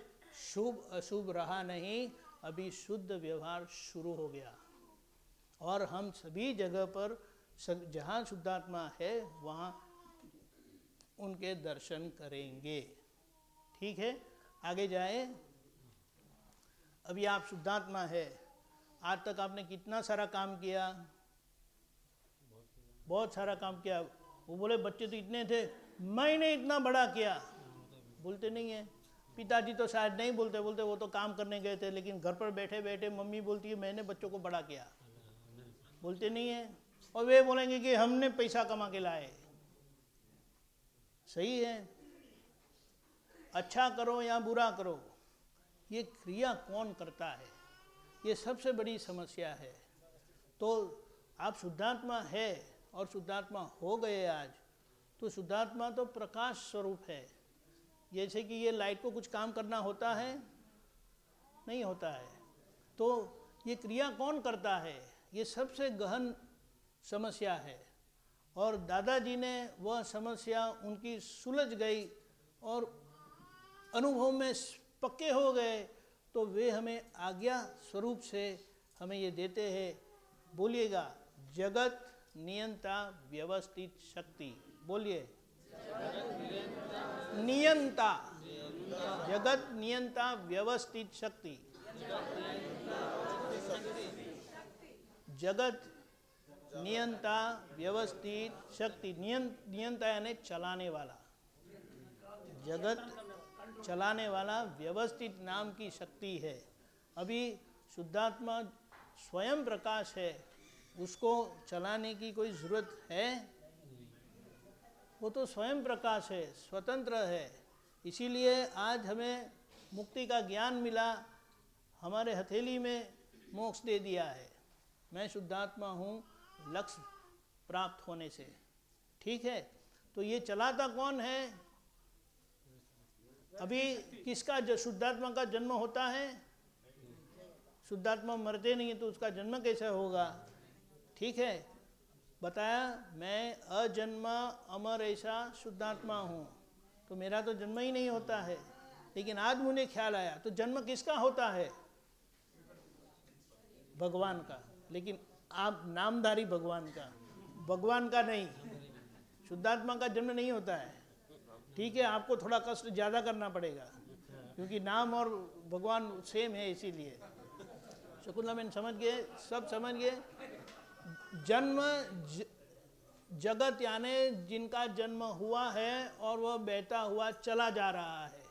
शुभ, अशुभ रहा नहीं, अभी शुद्ध व्यवहार शुरू हो गया। और हम सभी जगह पर जहाँ शुद्धात्मा है, वहाँ उनके दर्शन करेंगे। ठीक है? आगे जाए। अभी आप शुद्धात्मा है। आज तक आपने कितना सारा काम किया? बहुत सारा काम किया। वो बोले, बच्चे तो इतने थे। मैंने इतना बड़ा किया। बोलते नहीं है। पिताजी तो शायद नहीं बोलते। बोलते वो तो काम करने गए थे, लेकिन घर पर बैठे बैठे मम्मी बोलती है, मैंने बच्चों को बड़ा किया। बोलते नहीं है। और वे बोलेंगे कि हमने पैसा कमा के लाए। सही है। अच्छा करो या बुरा करो, ये क्रिया कौन करता है? ये सबसे बड़ी समस्या है। तो आप शुद्धात्मा है और शुद्धात्मा हो गए आज। तो शुद्धात्मा तो प्रकाश स्वरूप है। जैसे कि ये लाइट को कुछ काम करना होता है, नहीं होता है। तो ये क्रिया कौन करता है? ये सबसे गहन समस्या है। और दादाजी ने वह समस्या उनकी सुलझ गई और अनुभव में पक्के हो गए तो वे हमें आज्ञा स्वरूप से हमें ये देते हैं, बोलिएगा, जगत नियंता व्यवस्थित शक्ति। बोलिए। नियंता। जगत नियंता, व्यवस्थित शक्ति। जगत नियंता, व्यवस्थित शक्ति। नियंता यानी चलाने वाला। जगत चलाने वाला, व्यवस्थित नाम की शक्ति है। अभी शुद्धात्मा स्वयं प्रकाश है। उसको चलाने की कोई ज़रूरत है? वो तो स्वयं प्रकाश है, स्वतंत्र है। इसीलिए आज हमें मुक्ति का ज्ञान मिला, हमारे हथेली में मोक्ष दे दिया है। मैं शुद्धात्मा हूँ, लक्ष्य प्राप्त होने से। ठीक है? तो ये चलाता कौन है? अभी किसका शुद्धात्मा का जन्म होता है? शुद्धात्मा मरते नहीं है तो उसका जन्म कैसे होगा? ठीक है? बताया, मैं अजन्मा अमर ऐसा शुद्धात्मा हूँ। तो मेरा तो जन्म ही नहीं होता है, लेकिन आज मुझे ख्याल आया तो जन्म किसका होता है? भगवान का, लेकिन आप नामधारी भगवान का भगवान का नहीं, शुद्धात्मा का जन्म नहीं होता है। ठीक है, आपको थोड़ा कष्ट ज़्यादा करना पड़ेगा, क्योंकि नाम और भगवान सेम है इसीलिए। शकुंतला मैंने समझ गए, सब समझ गए। जन्म ज, जगत यानी जिनका जन्म हुआ है और वह बहता हुआ चला जा रहा है।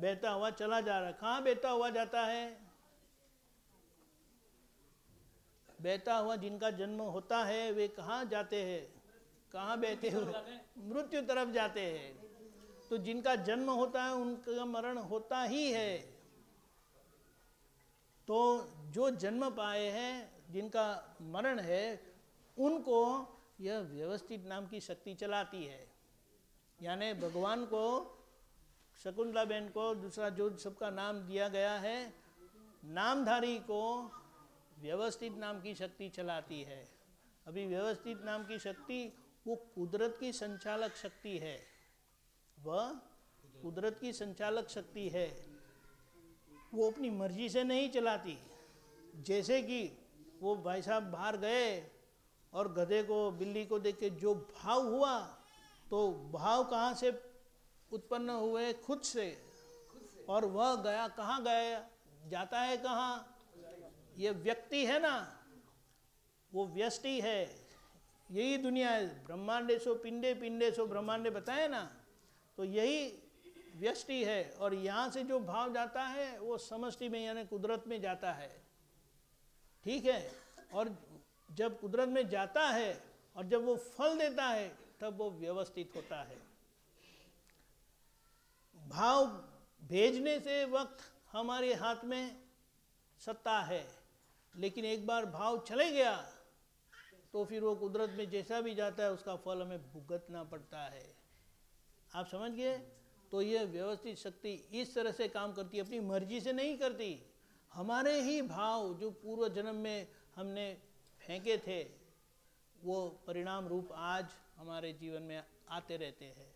बहता हुआ चला जा रहा है कहाँ बहता हुआ जाता है? बहता हुआ जिनका जन्म होता है वे कहाँ जाते हैं? कहाँ बैठे हुए मृत्यु तरफ़ जाते हैं। तो जिनका जन्म होता है उनका मरण होता ही है। तो जो जन्म पाए हैं जिनका मरण है, उनको यह व्यवस्थित नाम की शक्ति चलाती है। यानी भगवान को शकुंतला बहन को, दूसरा जो सबका नाम दिया गया है, नामधारी को व्यवस्थित नाम की शक्ति चलाती है। अभी व्यवस्थित नाम की शक्ति, वो कुदरत की संचालक शक्ति है। वह कुदरत की संचालक शक्ति है। वो अपनी मर्ज़ी से नहीं चलाती। जैसे कि वो भाई साहब बाहर गए और गधे को, बिल्ली को देख के जो भाव हुआ तो भाव कहाँ से उत्पन्न हुए? खुद से। और वह गया, कहाँ गया? जाता है कहाँ? ये व्यक्ति है ना, वो व्यस्टि है। यही दुनिया है। ब्रह्मांडे सो पिंडे पिंडे सो ब्रह्मांडे, बताए ना? तो यही व्यस्टि है। और यहाँ से जो भाव जाता है, वो समष्टि में, यानी कुदरत में जाता है। ठीक है? और जब कुदरत में जाता है और जब वो फल देता है, तब वो व्यवस्थित होता है। भाव भेजने से वक्त हमारे हाथ में सत्ता है, लेकिन एक बार भाव चले गया तो फिर वो कुदरत में जैसा भी जाता है, उसका फल हमें भुगतना पड़ता है। आप समझ गए? तो यह व्यवस्थित शक्ति इस तरह से काम करती है, अपनी मर्ज़ी से नहीं करती। हमारे ही भाव जो पूर्व जन्म में हमने फेंके थे, वो परिणाम रूप आज हमारे जीवन में आते रहते हैं।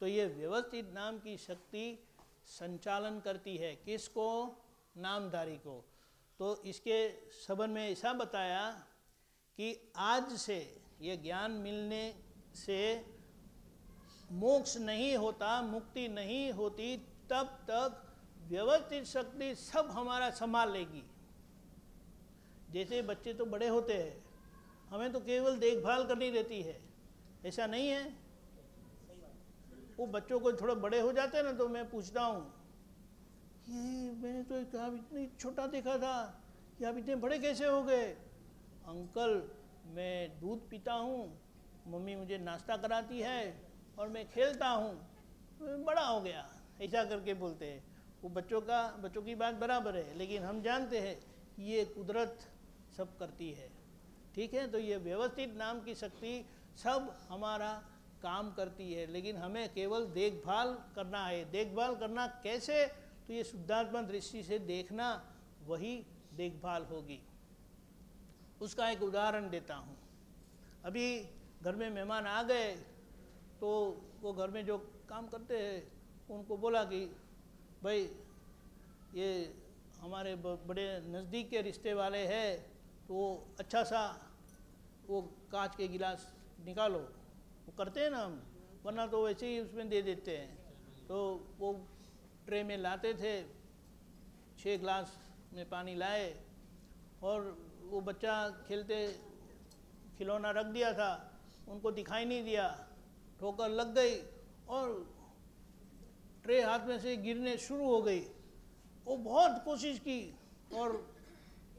तो ये व्यवस्थित नाम की शक्ति संचालन करती है किसको? नामधारी को। तो इसके सबन में ऐसा बताया कि आज से ये ज्ञान मिलने से मोक्ष नहीं होता, मुक्ति नहीं होती, तब तक व्यवस्थित शक्ति सब हमारा संभाल लेगी। जैसे बच्चे तो बड़े होते हैं, हमें तो केवल देखभाल करनी रहती है। ऐसा नहीं है? वो बच्चों को थोड़ा बड़े हो जाते हैं ना तो मैं पूछता हूँ, ये मैंने तो आप इतने छोटा देखा था कि आप इतने बड़े कैसे हो गए? अंकल, मैं दूध पीता हूँ, मम्मी मुझे नाश्ता कराती है और मैं खेलता हूँ तो बड़ा हो गया, ऐसा करके बोलते हैं। वो बच्चों का, बच्चों की बात बराबर है, लेकिन हम जानते हैं कि ये कुदरत सब करती है। ठीक है? तो ये व्यवस्थित नाम की शक्ति सब हमारा काम करती है, लेकिन हमें केवल देखभाल करना है। देखभाल करना कैसे? तो ये शुद्धात्मा दृष्टि से देखना, वही देखभाल होगी। उसका एक उदाहरण देता हूँ। अभी घर में मेहमान आ गए तो वो घर में जो काम करते हैं, उनको बोला कि भाई, ये हमारे बड़े नज़दीक के रिश्ते वाले हैं तो अच्छा सा वो कांच के गिलास निकालो। वो करते हैं ना हम, वरना तो वैसे ही उसमें दे देते हैं। तो वो ट्रे में लाते थे छः गिलास में पानी लाए, और वो बच्चा खेलते, खिलौना रख दिया था, उनको दिखाई नहीं दिया, ठोकर लग गई, और ट्रे हाथ में से गिरने शुरू हो गई। वो बहुत कोशिश की और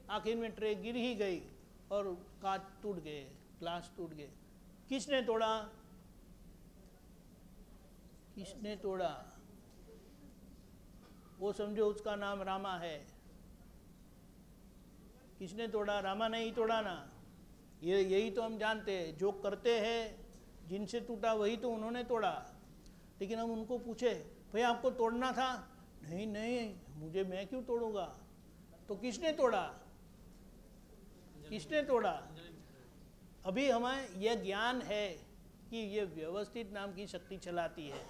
आखिर में ट्रे गिर ही गई और कांच टूट गए, ग्लास टूट गए। किसने तोड़ा? किसने तोड़ा? वो समझो उसका नाम रामा है। किसने तोड़ा? रामा ने ही तोड़ा ना। ये, यही तो हम जानते हैं। जो करते हैं, जिनसे टूटा वही तो उन्होंने तोड़ा। लेकिन हम उनको पूछे भाई, आपको तोड़ना था? नहीं नहीं, मुझे मैं क्यों तोड़ूँगा? तो किसने तोड़ा? किसने तोड़ा? अभी हमें यह ज्ञान है कि ये व्यवस्थित नाम की शक्ति चलाती है।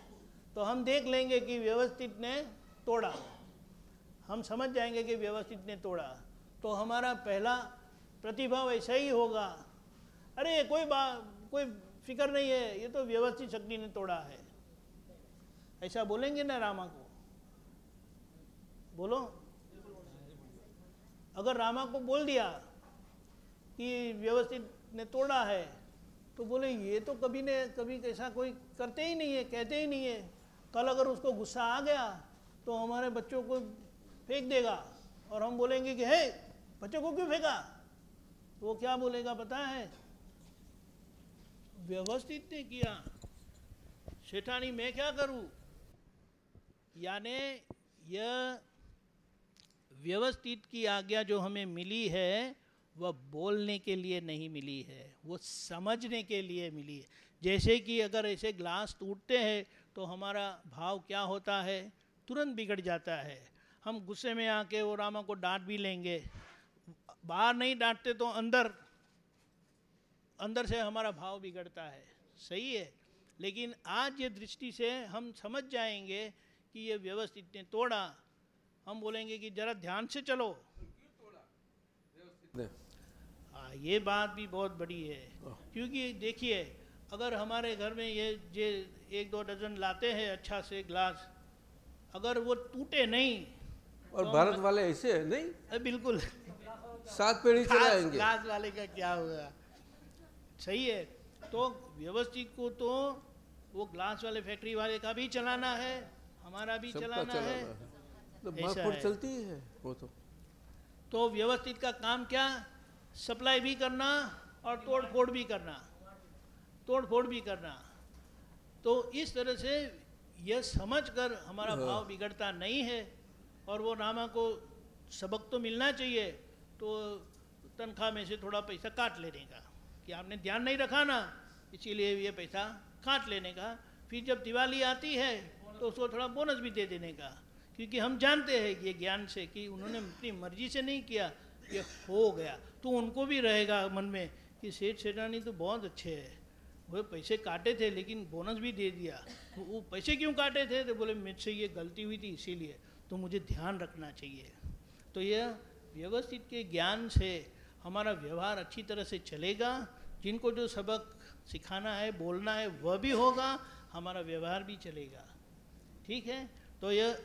तो हम देख लेंगे कि व्यवस्थित ने तोड़ा। हम समझ जाएँगे कि व्यवस्थित ने तोड़ा। तो हमारा पहला प्रतिभाव ऐसा ही होगा। अरे, कोई बात कोई फ़िक्र नहीं है। ये तो व्यवस्थित शक्ति ने तोड़ा है। ऐसा बोलेंगे ना रामा को? बोलो। अगर रामा को बोल दिया कि व्यवस्थित ने तोड़ा है तो बोले, ये तो कभी ने, कभी ऐसा कोई करते ही नहीं है, कहते ही नहीं है। कल अगर उसको गुस्सा आ गया तो हमारे बच्चों को फेंक देगा। और हम बोलेंगे कि, हे, बच्चों को क्यों फेंका? तो वो क्या बोलेगा पता है? व्यवस्थित ने किया। सेठानी मैं क्या करूँ? यानी यह व्यवस्थित की आज्ञा जो हमें मिली है, वह बोलने के लिए नहीं मिली है, वो समझने के लिए मिली है। जैसे कि अगर ऐसे ग्लास टूटते हैं तो हमारा भाव क्या होता है? तुरंत बिगड़ जाता है। हम गुस्से में आके वो रामा को डांट भी लेंगे। बाहर नहीं डांटते तो अंदर अंदर से हमारा भाव बिगड़ता है। सही है? लेकिन आज ये दृष्टि से हम समझ जाएँगे कि ये व्यवस्थित ने तोड़ा। हम बोलेंगे कि जरा ध्यान से चलो। हाँ ये बात भी बहुत बड़ी है। क्योंकि देखिए अगर हमारे घर में ये जे एक दो डजन लाते हैं अच्छा से ग्लास अगर वो टूटे नहीं और तो भारत वाले ऐसे है? नहीं। बिल्कुल। सात पीढ़ी ग्लास चलाएँगे ग्लास वाले का क्या होगा? सही है। तो व्यवस्थित को तो वो ग्लास वाले फैक्ट्री वाले का भी चलाना है। हमारा भी चलाना चलाना है। है। तो है। चलती है वो तो। तो व्यवस्थित का काम क्या? सप्लाई भी करना और तोड़ फोड़ भी करना। तोड़ फोड़ भी करना। तो इस तरह से यह समझ कर हमारा हाँ। भाव बिगड़ता नहीं है और वो रामा को सबक तो मिलना चाहिए तो तनख्वाह में से थोड़ा पैसा काट लेने का। कि आपने ध्यान नहीं रखा ना इसीलिए ये पैसा काट लेने का। फिर जब दिवाली आती है तो उसको थोड़ा बोनस भी दे देने का, क्योंकि हम जानते हैं ये ज्ञान से कि उन्होंने अपनी मर्ज़ी से नहीं किया, ये हो गया। तो उनको भी रहेगा मन में कि सेठ सेठानी तो बहुत अच्छे हैं। वो पैसे काटे थे, लेकिन बोनस भी दे दिया। तो वो पैसे क्यों काटे थे? तो बोले मुझसे ये गलती हुई थी, इसीलिए। तो मुझे ध्यान रखना चाहिए। तो यह व्यवस्थित के ज्ञान से हमारा व्यवहार अच्छी तरह से चलेगा। जिनको जो सबक सिखाना है, बोलना है, वह भी होगा, हमारा व्यवहार भी चलेगा। ठीक है? तो यह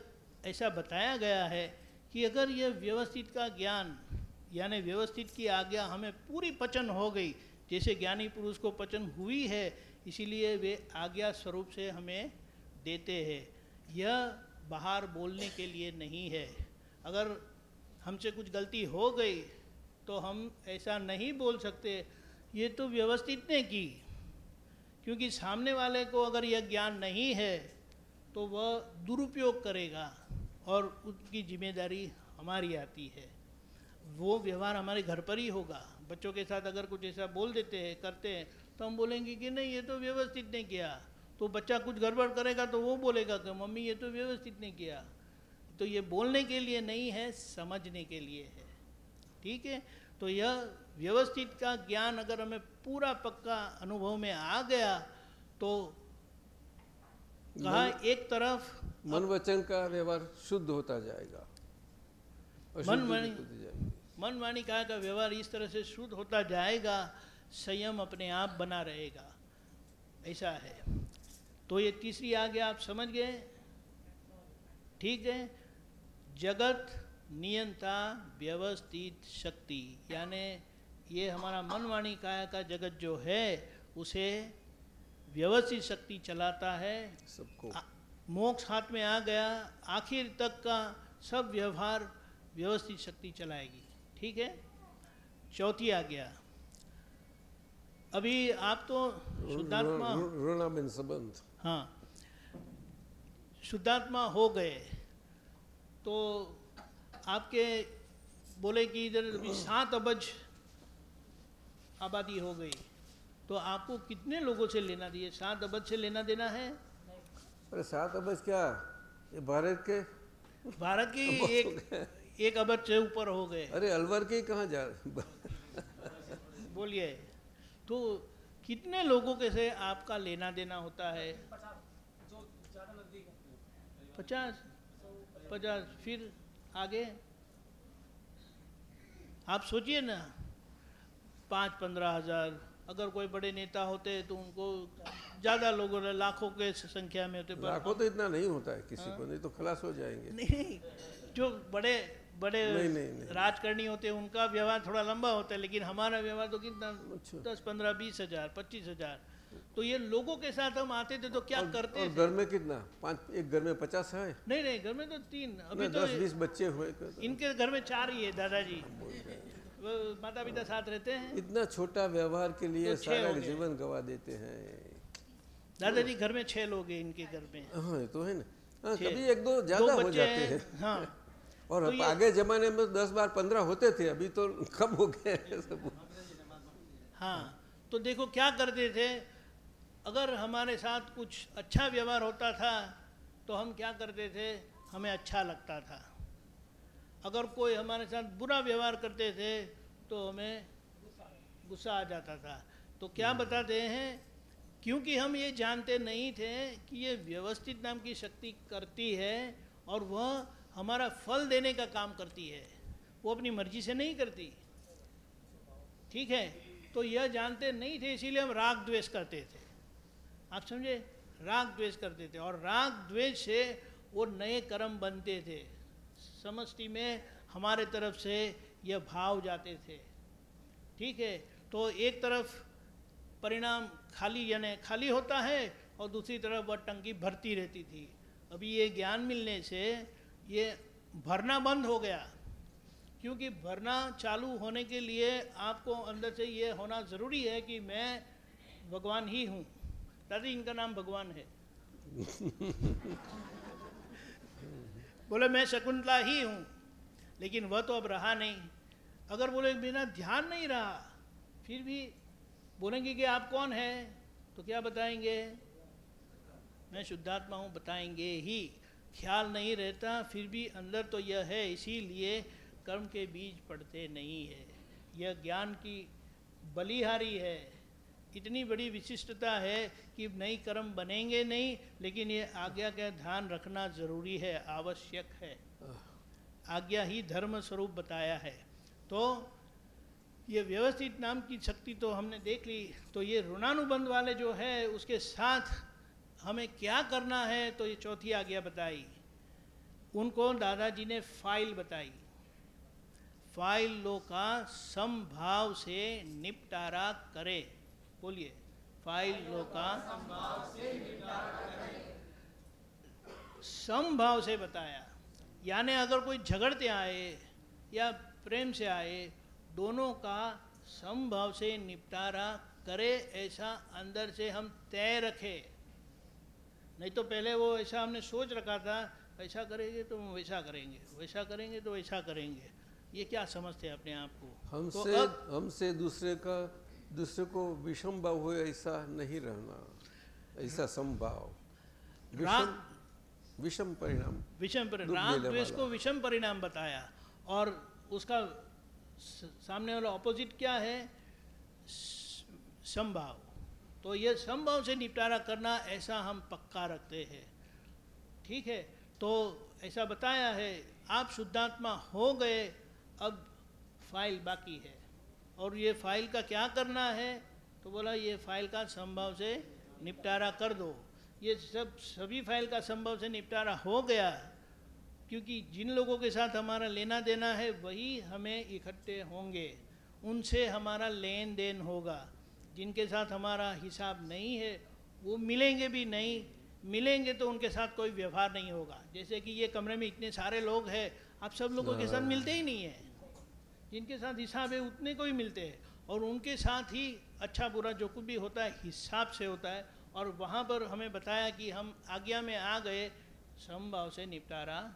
ऐसा बताया गया है कि अगर यह व्यवस्थित का ज्ञान, यानी व्यवस्थित की आज्ञा हमें पूरी पचन हो गई, जैसे ज्ञानी पुरुष को पचन हुई है, इसीलिए वे आज्ञा स्वरूप से हमें देते हैं। यह बाहर बोलने के लिए नहीं है। अगर हमसे कुछ गलती हो गई तो हम ऐसा नहीं बोल सकते। ये तो व्यवस्थित ने की, क्योंकि सामने वाले को अगर यह ज्ञान नहीं है तो वह दुरुपयोग करेगा और उसकी ज़िम्मेदारी हमारी आती है। वो व्यवहार हमारे घर पर ही होगा। बच्चों के साथ अगर कुछ ऐसा बोल देते हैं, करते हैं तो हम बोलेंगे कि नहीं, ये तो व्यवस्थित नहीं किया। तो बच्चा कुछ गड़बड़ करेगा तो वो बोलेगा कि, मम्मी, ये तो व्यवस्थित नहीं किया। तो ये बोलने के लिए नहीं है, समझने के लिए है। ठीक है? तो यह व्यवस्थित का ज्ञान अगर हमें पूरा पक्का अनुभव में आ गया तो कहा एक तरफ़ मन वचन का व्यवहार शुद्ध होता जाएगा अशुद्ध वाणी- मन वाणी कहा का व्यवहार इस तरह से शुद्ध होता जाएगा संयम अपने आप बना रहेगा। ऐसा है। तो ये तीसरी आगे आप समझ गए? ठीक है? जगत नियंता व्यवस्थित शक्ति। यानी ये हमारा मन वाणी काया का जगत जो है उसे व्यवस्थित शक्ति चलाता है। सबको। मोक्ष हाथ में आ गया आखिर तक का सब व्यवहार व्यवस्थित शक्ति चलाएगी। ठीक है? चौथी आ गया। अभी आप तो शुद्धात्मा संबंध। हाँ। शुद्धात्मा हो गए। तो आपके बोले कि इधर अभी सात अबज आबादी हो गई। तो आपको कितने लोगों से लेना दिए सात अबज से लेना देना है? अरे सात अबज क्या? ये भारत के? भारत के [laughs] एक एक अरब से ऊपर हो गए। अरे अलवर के कहाँ जा [laughs] बोलिए। तो कितने लोगों के से आपका लेना देना होता है? पचास। पचास। फिर आगे? आप सोचिए ना। पाँच पंद्रह हज़ार। अगर कोई बड़े नेता होते तो उनको ज़्यादा लोगों ने लाखों के संख्या में होते लाखों तो इतना नहीं होता है किसी को नहीं तो खलास हो जाएँगे। नहीं जो बड़े बड़े नहीं, नहीं, नहीं। राजकरणी होते हैं उनका व्यवहार थोड़ा लंबा होता है लेकिन हमारा व्यवहार तो कितना अच्छा। दस पंद्रह बीस हज़ार पच्चीस हज़ार। तो ये लोगों के साथ हम आते थे तो क्या और, करते और घर में कितना? पाँच एक घर में पचास है? नहीं नहीं घर में तो तीन अभी तो दस बीस बच्चे हुए इनके घर में चार ही है दादाजी। माता पिता साथ रहते हैं। इतना छोटा व्यवहार के लिए तो सारा जीवन गवा देते हैं। दादाजी घर में छह लोग हैं इनके घर में। हाँ तो है ना। हाँ, कभी एक दो ज़्यादा हो जाते हैं। हाँ। [laughs] और तो आगे जमाने में दस बार पंद्रह होते थे अभी तो कम हो गए सब। हाँ तो देखो क्या करते थे अगर हमारे साथ कुछ अच्छा व्यवहार होता था तो हम क्या करते थे हमें अच्छा लगता था। अगर कोई हमारे साथ बुरा व्यवहार करते थे तो हमें गुस्सा आ जाता था। तो क्या बताते हैं क्योंकि हम ये जानते नहीं थे कि ये व्यवस्थित नाम की शक्ति करती है और वह हमारा फल देने का काम करती है। वो अपनी मर्ज़ी से नहीं करती। ठीक है? तो यह जानते नहीं थे इसीलिए हम राग द्वेष करते थे। आप समझे? राग द्वेष करते थे और राग द्वेष से वो नए कर्म बनते थे। समष्टि में हमारे तरफ़ से यह भाव जाते थे। ठीक है? तो एक तरफ़ परिणाम खाली यानी खाली होता है और दूसरी तरफ़ वह टंकी भरती रहती थी। अभी ये ज्ञान मिलने से ये भरना बंद हो गया। क्योंकि भरना चालू होने के लिए आपको अंदर से ये होना ज़रूरी है कि मैं भगवान ही हूँ। दादी, इनका नाम भगवान है। [laughs] बोले, मैं शकुंतला ही हूँ। लेकिन वह तो अब रहा नहीं। अगर बोले बिना ध्यान नहीं रहा। फिर भी बोलेंगे कि, आप कौन हैं? तो क्या बताएँगे? मैं शुद्धात्मा हूँ, बताएँगे ही। ख्याल नहीं रहता, फिर भी अंदर तो यह है, इसीलिए कर्म के बीज पड़ते नहीं है। यह ज्ञान की बलिहारी है। इतनी बड़ी विशिष्टता है कि नई कर्म बनेंगे नहीं, लेकिन ये आज्ञा का ध्यान रखना ज़रूरी है, आवश्यक है। आज्ञा ही धर्म स्वरूप बताया है। तो ये व्यवस्थित नाम की शक्ति तो हमने देख ली तो ये ऋणानुबंध वाले जो है, उसके साथ हमें क्या करना है तो ये चौथी आज्ञा बताई। उनको दादाजी ने फ़ाइल बताई। फाइलों का समभाव से निपटारा करे। बोलिए फाइलों का समभाव से बताया। यानी अगर कोई झगड़ते आए या प्रेम से आए दोनों का समभाव से निपटारा करे ऐसा अंदर से हम तय रखें। नहीं तो पहले वो ऐसा हमने सोच रखा था ऐसा करेंगे तो वैसा करेंगे वैसा करेंगे तो वैसा करेंगे। ये क्या समझते हैं अपने आप को? तो हमसे अब हमसे दूसरे का दूसरे को विषम भाव हो ऐसा नहीं रहना ऐसा समभाव विषम विषम परिणाम विषम परिणाम राग द्वेष को विषम परिणाम बताया। और उसका सामने वाला ऑपोजिट क्या है? स- समभाव तो ये समभाव से निपटारा करना ऐसा हम पक्का रखते हैं। ठीक है? तो ऐसा बताया है आप शुद्धात्मा हो गए अब फ़ाइल बाकी है। और ये फ़ाइल का क्या करना है? तो बोला ये फ़ाइल का संभव से निपटारा कर दो। ये सब सभी फ़ाइल का संभव से निपटारा हो गया क्योंकि जिन लोगों के साथ हमारा लेना देना है वही हमें इकट्ठे होंगे। उनसे हमारा लेन देन होगा। जिनके साथ हमारा हिसाब नहीं है वो मिलेंगे भी नहीं। मिलेंगे तो उनके साथ कोई व्यवहार नहीं होगा। जैसे कि ये कमरे में इतने सारे लोग हैं आप सब लोगों के साथ मिलते ही नहीं हैं। जिनके साथ हिसाब है, उतने को ही मिलते हैं। और उनके साथ ही अच्छा बुरा जो कुछ भी होता है, हिसाब से होता है। और वहाँ पर हमें बताया कि हम आज्ञा में आ गए, समभाव से निपटारा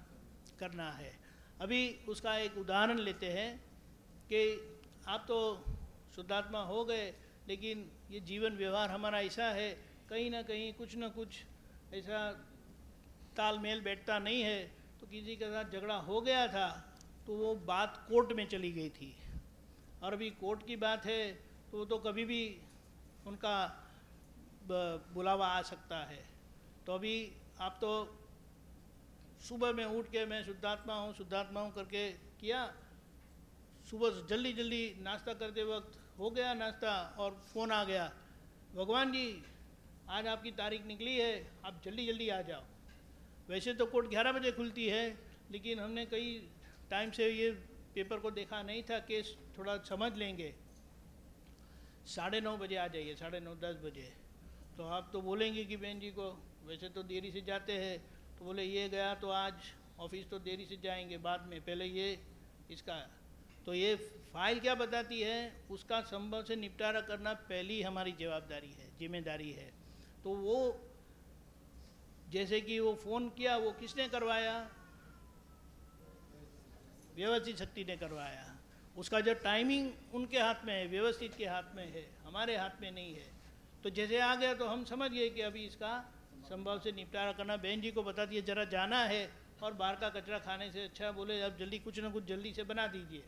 करना है। अभी उसका एक उदाहरण लेते हैं कि आप तो शुद्धात्मा हो गए, लेकिन ये जीवन व्यवहार हमारा ऐसा है, कहीं ना कहीं कुछ ना कुछ ऐसा तालमेल बैठता नहीं है। तो किसी के साथ झगड़ा हो गया था तो वो बात कोर्ट में चली गई थी। और अभी कोर्ट की बात है तो वो तो कभी भी उनका बुलावा आ सकता है। तो अभी आप तो सुबह में उठ के मैं शुद्धात्मा हूँ शुद्धात्मा हूँ करके किया। सुबह जल्दी जल्दी नाश्ता करते वक्त हो गया नाश्ता और फ़ोन आ गया। भगवान जी, आज आपकी तारीख निकली है, आप जल्दी जल्दी आ जाओ। वैसे तो कोर्ट 11 बजे खुलती है, लेकिन हमने कई टाइम से ये पेपर को देखा नहीं था केस थोड़ा समझ लेंगे। साढ़े नौ बजे आ जाइए, साढ़े नौ, दस बजे। तो आप तो बोलेंगे कि बहन जी को, वैसे तो देरी से जाते हैं। तो बोले, ये गया तो आज ऑफ़िस तो देरी से जाएँगे, बाद में, पहले ये, इसका। तो ये फ़ाइल क्या बताती है? उसका संभव से निपटारा करना पहली हमारी जवाबदारी है, ज़िम्मेदारी है। तो वो, जैसे कि वो फ़ोन किया, वो किसने करवाया? व्यवस्थित शक्ति ने करवाया। उसका जो टाइमिंग उनके हाथ में है, व्यवस्थित के हाथ में है, हमारे हाथ में नहीं है। तो जैसे आ गया तो हम समझ गए कि अभी इसका संभव से निपटारा करना। बहन जी को बता दिए जरा जाना है और बाहर का कचरा खाने से अच्छा बोले, अब जल्दी कुछ ना कुछ जल्दी से बना दीजिए।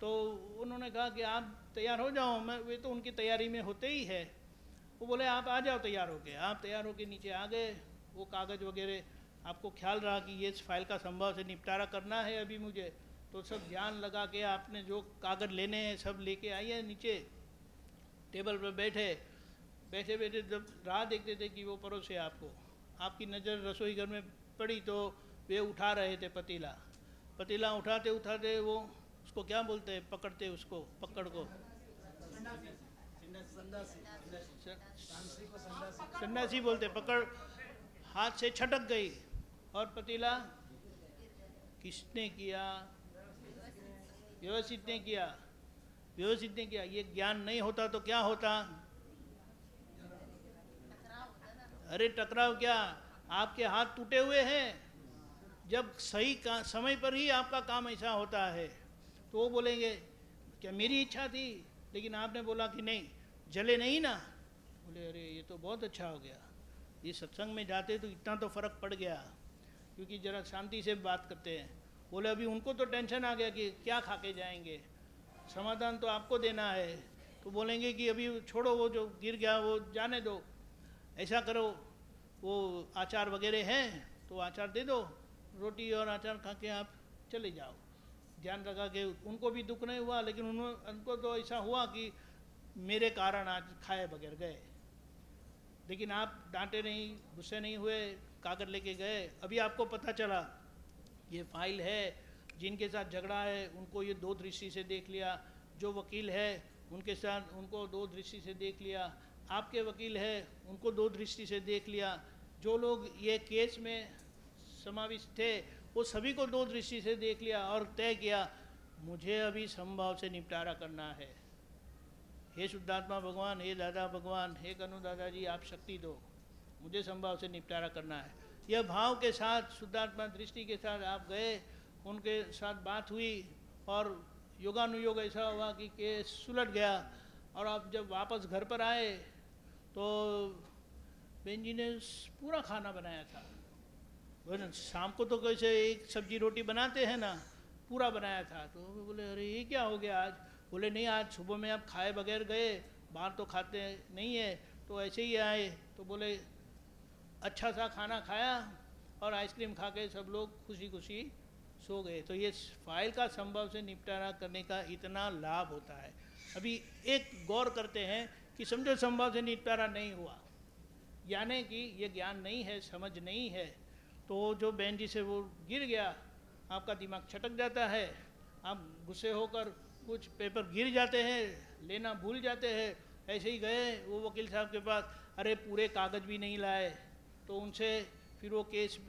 तो उन्होंने कहा कि, आप तैयार हो जाओ, मैं, वे तो उनकी तैयारी में होते ही है। वो बोले, आप आ जाओ तैयार होके। आप तैयार होके नीचे आ गए। वो कागज़ वगैरह, आपको ख्याल रहा कि ये फ़ाइल का संभव से निपटारा करना है अभी मुझे। तो सब ध्यान लगा के आपने जो कागज़ लेने हैं, सब लेके आइए नीचे। टेबल पर बैठे। बैठे बैठे जब राह देखते थे कि वो परोसे आपको। आपकी नज़र रसोई घर में पड़ी तो वे उठा रहे थे पतीला। पतीला उठाते उठाते वो उसको क्या बोलते हैं? पकड़ते उसको, पकड़ को। सन्यासी बोलते पकड़। हाथ से छटक गई और पतीला, किसने किया? व्यवस्थित ने किया। व्यवस्थित ने किया। ये ज्ञान नहीं होता तो क्या होता? अरे टकराव क्या? आपके हाथ टूटे हुए हैं। जब सही का, समय पर ही आपका काम ऐसा होता है तो वो बोलेंगे, क्या मेरी इच्छा थी? लेकिन आपने बोला कि नहीं। जले नहीं ना? बोले, अरे, ये तो बहुत अच्छा हो गया। ये सत्संग में जाते तो इतना तो फ़र्क पड़ गया। क्योंकि जरा शांति से बात करते हैं। बोले, अभी उनको तो टेंशन आ गया कि क्या खा के जाएँगे। समाधान तो आपको देना है। तो बोलेंगे कि, अभी छोड़ो, वो जो गिर गया, वो जाने दो। ऐसा करो, वो आचार वगैरह हैं तो आचार दे दो। रोटी और आचार खा के आप चले जाओ। ध्यान रखा कि उनको भी दुख नहीं हुआ, लेकिन उनको तो ऐसा हुआ कि मेरे कारण आज खाए बगैर गए। लेकिन आप डांटे नहीं, गुस्से नहीं हुए, कागज़ लेके गए। अभी आपको पता चला ये फ़ाइल है, जिनके साथ झगड़ा है, उनको ये दो दृष्टि से देख लिया। जो वकील है, उनके साथ उनको दो दृष्टि से देख लिया। आपके वकील है, उनको दो दृष्टि से देख लिया। जो लोग ये केस में समाविष्ट थे, वो सभी को दो दृष्टि से देख लिया और तय किया, मुझे अभी संभव से निपटारा करना है। हे शुद्धात्मा भगवान, हे दादा भगवान, हे कनु दादाजी आप शक्ति दो। मुझे संभव से निपटारा करना है। यह भाव के साथ, शुद्धात्मा दृष्टि के साथ आप गए, उनके साथ बात हुई और योगानुयोग ऐसा हुआ कि केस सुलट गया और आप जब वापस घर पर आए तो बहन जी ने पूरा खाना बनाया था। बोले शाम को तो कैसे एक सब्ज़ी रोटी बनाते हैं ना, पूरा बनाया था। तो बोले, अरे, ये क्या हो गया आज? बोले, नहीं, आज सुबह में आप खाए बगैर गए, बाहर तो खाते नहीं है तो ऐसे ही आए। तो बोले अच्छा सा खाना खाया और आइसक्रीम खा के सब लोग खुशी खुशी सो गए। तो ये फ़ाइल का संभव से निपटारा करने का इतना लाभ होता है। अभी एक गौर करते हैं कि समझो संभव से निपटारा नहीं हुआ। यानी कि ये ज्ञान नहीं है, समझ नहीं है तो जो बहन जी से वो गिर गया, आपका दिमाग छटक जाता है। आप गुस्से होकर कुछ पेपर गिर जाते हैं, लेना भूल जाते हैं। ऐसे ही गए वो वकील साहब के पास, अरे पूरे कागज़ भी नहीं लाए तो उनसे फिर वो केस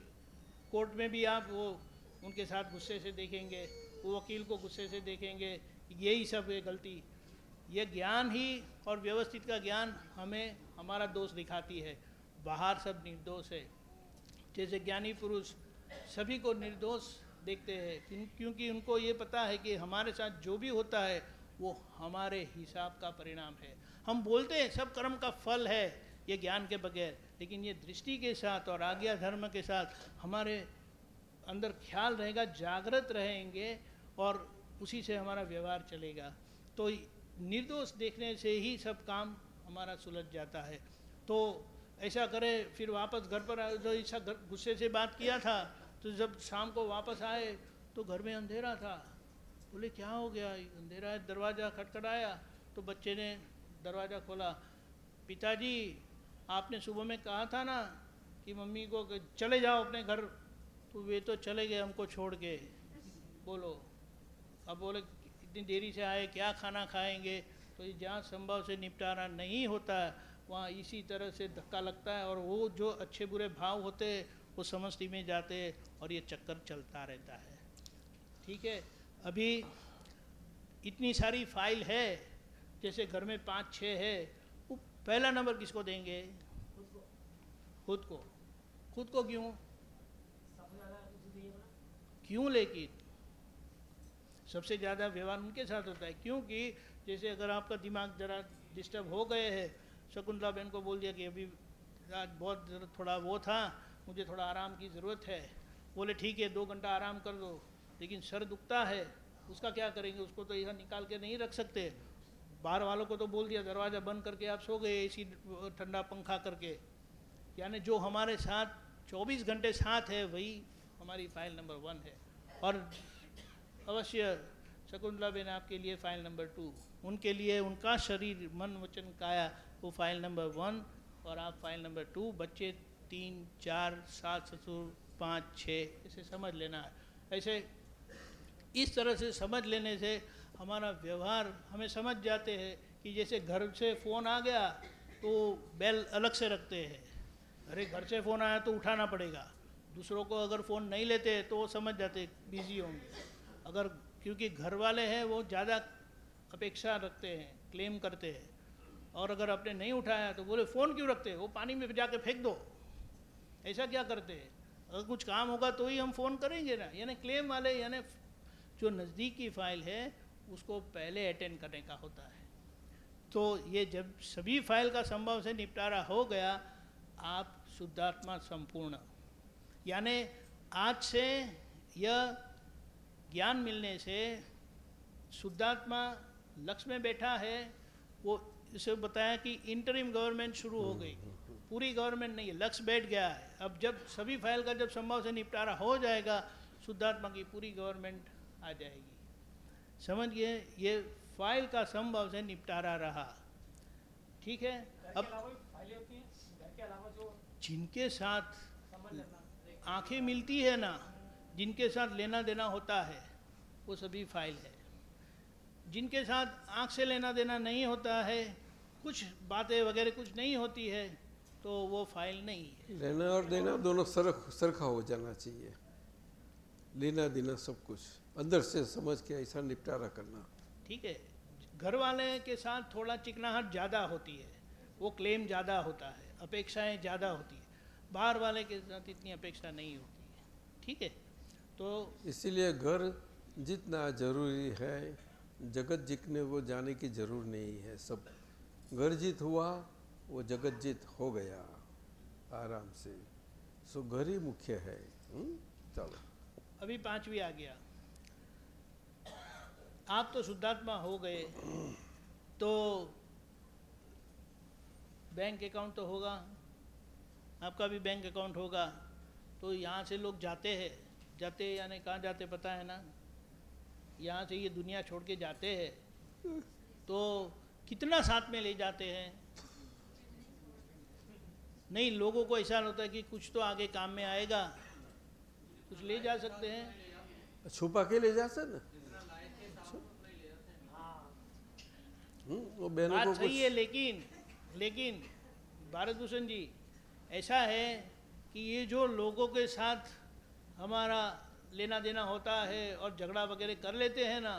कोर्ट में भी आप वो उनके साथ गुस्से से देखेंगे, वो वकील को गुस्से से देखेंगे, यही सब है गलती। ये ज्ञान ही और व्यवस्थित का ज्ञान हमें, हमारा दोष दिखाती है। बाहर सब निर्दोष है। जैसे ज्ञानी पुरुष सभी को निर्दोष देखते हैं क्योंकि उनको ये पता है कि हमारे साथ जो भी होता है, वो हमारे हिसाब का परिणाम है। हम बोलते हैं, सब कर्म का फल है, ये ज्ञान के बगैर। लेकिन ये दृष्टि के साथ और आज्ञा धर्म के साथ हमारे अंदर ख्याल रहेगा, जागृत रहेंगे और उसी से हमारा व्यवहार चलेगा। तो निर्दोष देखने से ही सब काम हमारा सुलझ जाता है। तो ऐसा करे, फिर वापस घर पर आए तो ऐसा गुस्से से बात किया था तो जब शाम को वापस आए तो घर में अंधेरा था। बोले, क्या हो गया? अंधेरा है, दरवाज़ा खटखटाया। तो बच्चे ने दरवाज़ा खोला। पिताजी आपने सुबह में कहा था ना कि मम्मी को चले जाओ अपने घर तो वे तो चले गए हमको छोड़ के। बोलो। अब बोले, इतनी देरी से आए, क्या खाना खाएँगे? तो जहाँ संभव से निपटारा नहीं होता है वहाँ इसी तरह से धक्का लगता है और वो जो अच्छे बुरे भाव होते वो समष्टि में जाते और ये चक्कर चलता रहता है। ठीक है? अभी इतनी सारी फ़ाइल है, जैसे घर में पाँच छः है पहला नंबर किसको देंगे? खुद को। खुद को क्यों? क्यों लेकिन? सबसे ज़्यादा व्यवहार उनके साथ होता है। क्योंकि जैसे अगर आपका दिमाग ज़रा डिस्टर्ब हो गए है, शकुंतला बहन को बोल दिया कि अभी आज बहुत थोड़ा वो था, मुझे थोड़ा आराम की ज़रूरत है। बोले, ठीक है, दो घंटा आराम कर दो, लेकिन सर दुखता है, उसका क्या करेंगे? उसको तो यहाँ निकाल के नहीं रख सकते। बाहर वालों को तो बोल दिया, दरवाज़ा बंद करके आप सो गए एसी ठंडा पंखा करके। यानी जो हमारे साथ 24 घंटे साथ है, वही हमारी फ़ाइल नंबर वन है। और अवश्य शकुंतला बेन आपके लिए फ़ाइल नंबर टू उनके लिए, उनका शरीर, मन, वचन, काया, वो फ़ाइल नंबर वन और आप फ़ाइल नंबर टू बच्चे तीन, चार, सात, ससुर, पाँच छः इसे समझ लेना है। ऐसे, इस तरह से समझ लेने से हमारा व्यवहार, हमें समझ जाते हैं कि जैसे घर से फ़ोन आ गया तो बेल अलग से रखते हैं। अरे, घर से फ़ोन आया तो उठाना पड़ेगा। दूसरों को अगर फ़ोन नहीं लेते तो वो समझ जाते, बिज़ी होंगे। अगर, क्योंकि घर वाले हैं, वो ज़्यादा अपेक्षा रखते हैं, क्लेम करते हैं। और अगर आपने नहीं उठाया तो बोले, फ़ोन क्यों रखते हैं? वो पानी में जाके फेंक दो। ऐसा क्या करते हैं? अगर कुछ काम होगा तो ही हम फ़ोन करेंगे ना। यानी क्लेम वाले, यानी जो नज़दीकी फ़ाइल है उसको पहले अटेंड करने का होता है। तो ये जब सभी फ़ाइल का संभव से निपटारा हो गया, आप शुद्धात्मा संपूर्ण। यानी आज से यह ज्ञान मिलने से शुद्धात्मा लक्ष्य में बैठा है, वो इसे बताया कि इंटरिम गवर्नमेंट शुरू हो गई। पूरी गवर्नमेंट नहीं है लक्ष्य बैठ गया है। अब जब सभी फ़ाइल का जब संभव से निपटारा हो जाएगा, शुद्धात्मा की पूरी गवर्नमेंट आ जाएगी। समझ गए? ये फ़ाइल का संभव से निपटारा रहा। ठीक है? अब जिनके साथ आँखें मिलती है ना जिनके साथ लेना देना होता है वो सभी फ़ाइल है। जिनके साथ आँख से लेना देना नहीं होता है कुछ बातें वगैरह कुछ नहीं होती है तो वो फ़ाइल नहीं है। लेना और देना दोनों सरख सरखा हो जाना चाहिए। लेना देना सब कुछ। अंदर से समझ के ऐसा निपटारा करना। ठीक है। घर वाले के साथ थोड़ा चिकनाहट ज़्यादा होती है। वो क्लेम ज़्यादा होता है। अपेक्षाएँ ज़्यादा होती है। बाहर वाले के साथ इतनी अपेक्षा नहीं होती है। ठीक है? तो इसीलिए घर जितना ज़रूरी है जगत जितने वो जाने की ज़रूर नहीं है। सब घर जीत हुआ वो जगत जीत हो गया आराम से। सो घर ही मुख्य है हुँ? हम्म? चलो। अभी पांचवी आ गया। आप तो शुद्धात्मा हो गए तो बैंक अकाउंट तो होगा, आपका भी बैंक अकाउंट होगा तो यहाँ से लोग जाते हैं, जाते यानी कहाँ जाते पता है ना? यहाँ से ये दुनिया छोड़ के जाते हैं तो कितना साथ में ले जाते हैं? नहीं, लोगों को ऐसा होता है कि कुछ तो आगे काम में आएगा, कुछ ले जा सकते हैं। छुपा के ले जा सकते वो बहनों बात सही है लेकिन लेकिन भारत भूषण जी ऐसा है कि ये जो लोगों के साथ हमारा लेना देना होता है और झगड़ा वगैरह कर लेते हैं ना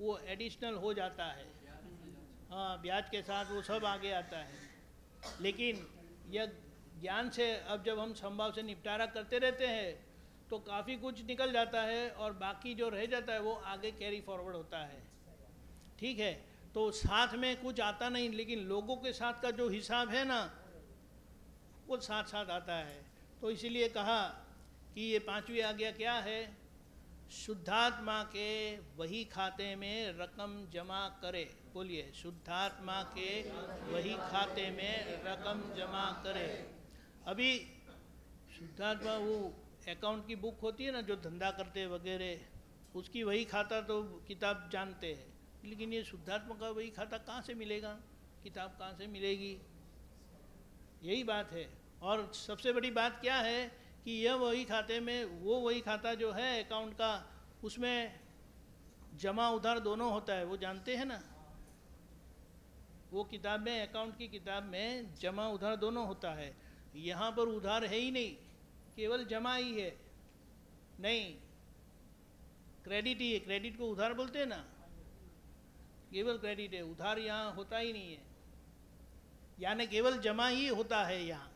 वो एडिशनल हो जाता है। हाँ ब्याज के साथ वो सब आगे आता है। लेकिन यह ज्ञान से अब जब हम संभव से निपटारा करते रहते हैं तो काफ़ी कुछ निकल जाता है और बाकी जो रह जाता है वो आगे कैरी फॉरवर्ड होता है। ठीक है? तो साथ में कुछ आता नहीं, लेकिन लोगों के साथ का जो हिसाब है ना, वो साथ साथ आता है। तो इसीलिए कहा कि ये पांचवी आज्ञा क्या है? शुद्धात्मा के वही खाते में रकम जमा करे। बोलिए, शुद्धात्मा के वही खाते में रकम जमा करे। अभी शुद्धात्मा वो अकाउंट की बुक होती है ना, जो धंधा करते वगैरह, उसकी वही खाता तो किताब जानते हैं। लेकिन ये शुद्धात्मा का वही खाता कहाँ से मिलेगा? किताब कहाँ से मिलेगी? यही बात है। और सबसे बड़ी बात क्या है कि यह वही खाते में, वो वही खाता जो है अकाउंट का, उसमें जमा उधार दोनों होता है, वो जानते हैं ना? वो किताब में अकाउंट की किताब में जमा उधार दोनों होता है। यहाँ पर उधार है ही नहीं, केवल जमा ही है। नहीं क्रेडिट ही है। क्रेडिट को उधार बोलते हैं ना? केवल क्रेडिट है, उधार यहाँ होता ही नहीं है। यानी केवल जमा ही होता है यहाँ।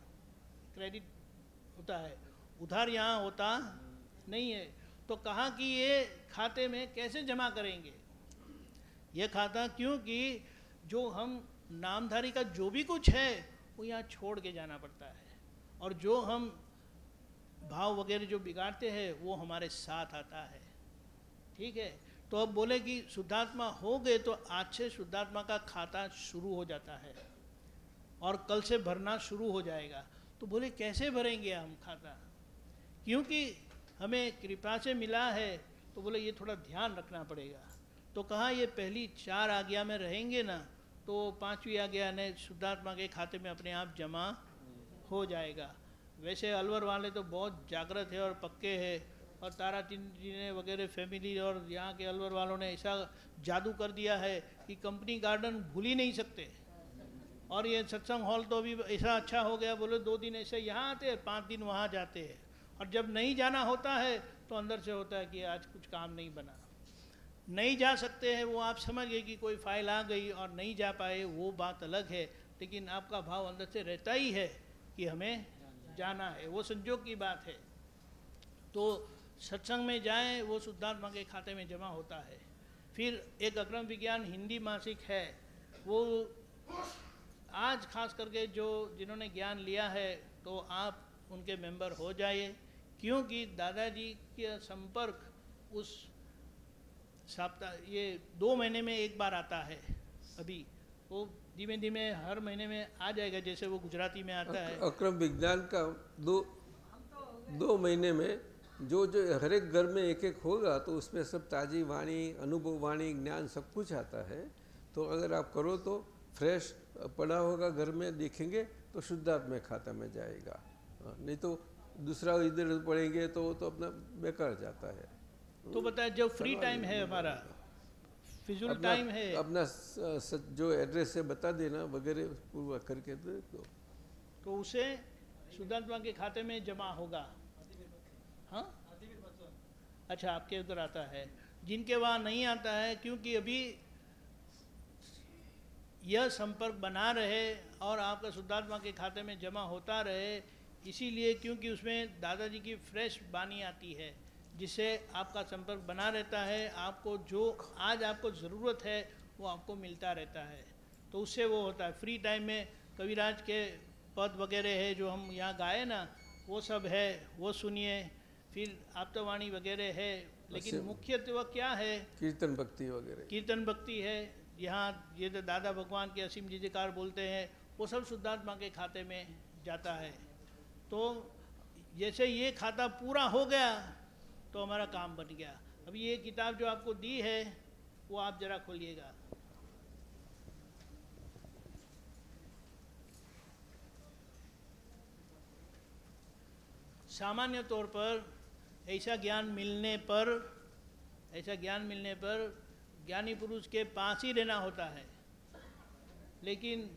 क्रेडिट होता है, उधार यहाँ होता नहीं है। तो कहा कि ये खाते में कैसे जमा करेंगे? ये खाता क्योंकि जो हम नामधारी का जो भी कुछ है, वो यहाँ छोड़ के जाना पड़ता है। और जो हम भाव वगैरह जो बिगाड़ते हैं, वो हमारे साथ आता है। ठीक है? तो अब बोले कि शुद्धात्मा हो गए तो आज से शुद्धात्मा का खाता शुरू हो जाता है और कल से भरना शुरू हो जाएगा। तो बोले, कैसे भरेंगे हम खाता? क्योंकि हमें कृपा से मिला है तो बोले, ये थोड़ा ध्यान रखना पड़ेगा। तो कहा, ये पहली चार आज्ञा में रहेंगे ना तो पांचवी आज्ञा ने शुद्धात्मा के खाते में अपने आप जमा हो जाएगा। वैसे अलवर वाले तो बहुत जागृत है और पक्के है और तारा जी ने वगैरह फैमिली और यहाँ के अलवर वालों ने ऐसा जादू कर दिया है कि कंपनी गार्डन भूल ही नहीं सकते। और ये सत्संग हॉल तो अभी ऐसा अच्छा हो गया, बोले दो दिन ऐसे यहाँ आते हैं, पाँच दिन वहाँ जाते हैं। और जब नहीं जाना होता है तो अंदर से होता है कि आज कुछ काम नहीं बना। नहीं जा सकते हैं, वो आप समझ गए कि कोई फ़ाइल आ गई और नहीं जा पाए, वो बात अलग है। लेकिन आपका भाव अंदर से रहता ही है कि हमें जाना है, वो संजोग की बात है। तो सत्संग में जाएँ वो शुद्धात्मा के खाते में जमा होता है। फिर एक अक्रम विज्ञान हिंदी मासिक है। वो आज खास करके जो जिन्होंने ज्ञान लिया है तो आप उनके मेंबर हो जाइए। क्योंकि दादाजी का संपर्क उस सप्ताह ये दो महीने में एक बार आता है अभी। वो धीमे धीमे हर महीने में आ जाएगा जैसे वो गुजराती में आता है। अक्रम विज्ञान का दो दो महीने में जो जो हर एक घर में एक एक होगा तो उसमें सब ताज़ी वाणी अनुभव वाणी ज्ञान सब कुछ आता है। तो अगर आप करो तो फ्रेश पड़ा होगा घर में देखेंगे तो शुद्धात्मा खाता में जाएगा। हाँ, नहीं तो दूसरा इधर पढ़ेंगे तो तो अपना बेकार जाता है। तो बताए जो फ्री टाइम है हमारा फिजुल टाइम है। अपना जो एड्रेस है बता देना वगैरह पूरा करके दे दो। तो उसे शुद्धात्मा के खाते में जमा होगा। हाँ? अच्छा आपके उधर आता है। जिनके वहाँ नहीं आता है, क्योंकि अभी यह संपर्क बना रहे और आपका शुद्धात्मा के खाते में जमा होता रहे, इसीलिए क्योंकि उसमें दादाजी की फ्रेश बानी आती है, जिससे आपका संपर्क बना रहता है, आपको जो आज आपको ज़रूरत है, वो आपको मिलता रहता है। तो उससे वो होता है। फ्री टाइम में कविराज के पद वगैरह है जो हम यहाँ गाए ना, वो सब है, वो सुनिए। फिर आप्तवाणी वगैरह है लेकिन मुख्य मुख्यत्व क्या है? कीर्तन भक्ति वगैरह। कीर्तन भक्ति है यहाँ ये तो दादा भगवान के असीम जिजकार बोलते हैं वो सब शुद्धात्मा के खाते में जाता है। तो जैसे ये खाता पूरा हो गया तो हमारा काम बन गया। अभी ये किताब जो आपको दी है वो आप जरा खोलिएगा। सामान्य तौर पर ऐसा ज्ञान मिलने पर, ऐसा ज्ञान मिलने पर ज्ञानी पुरुष के पास ही रहना होता है। लेकिन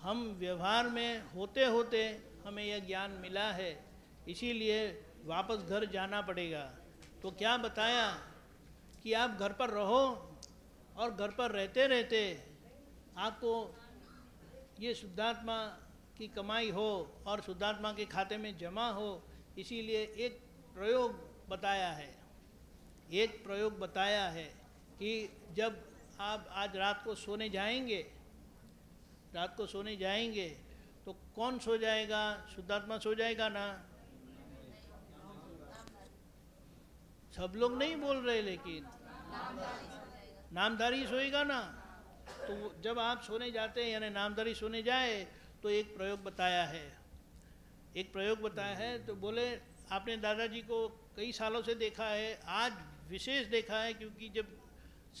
हम व्यवहार में होते होते हमें यह ज्ञान मिला है, इसीलिए वापस घर जाना पड़ेगा। तो क्या बताया कि आप घर पर रहो और घर पर रहते रहते आपको ये शुद्धात्मा की कमाई हो और शुद्धात्मा के खाते में जमा हो, इसीलिए एक प्रयोग बताया है। एक प्रयोग बताया है कि जब आप आज रात को सोने जाएँगे, रात को सोने जाएँगे तो कौन सो जाएगा? शुद्धात्मा सो जाएगा ना? सब लोग नहीं बोल रहे लेकिन। नामधारी सोएगा ना? तो जब आप सोने जाते हैं, यानी नामधारी सोने जाए तो एक प्रयोग बताया है। एक प्रयोग बताया है तो बोले आपने दादाजी को कई सालों से देखा है, आज विशेष देखा है क्योंकि जब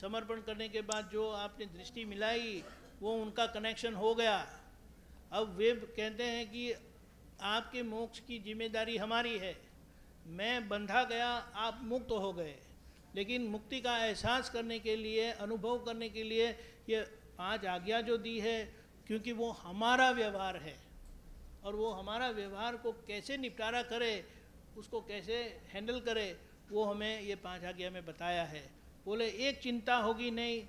समर्पण करने के बाद जो आपने दृष्टि मिलाई, वो उनका कनेक्शन हो गया। अब वे कहते हैं कि आपके मोक्ष की ज़िम्मेदारी हमारी है। मैं बंधा गया, आप मुक्त हो गए। लेकिन मुक्ति का एहसास करने के लिए, अनुभव करने के लिए ये पाँच आज्ञा जो दी है, क्योंकि वो हमारा व्यवहार है। और वो हमारा व्यवहार को कैसे निपटारा करे उसको कैसे हैंडल करे, वो हमें ये पाँच आज्ञा में बताया है। बोले, एक चिंता होगी नहीं,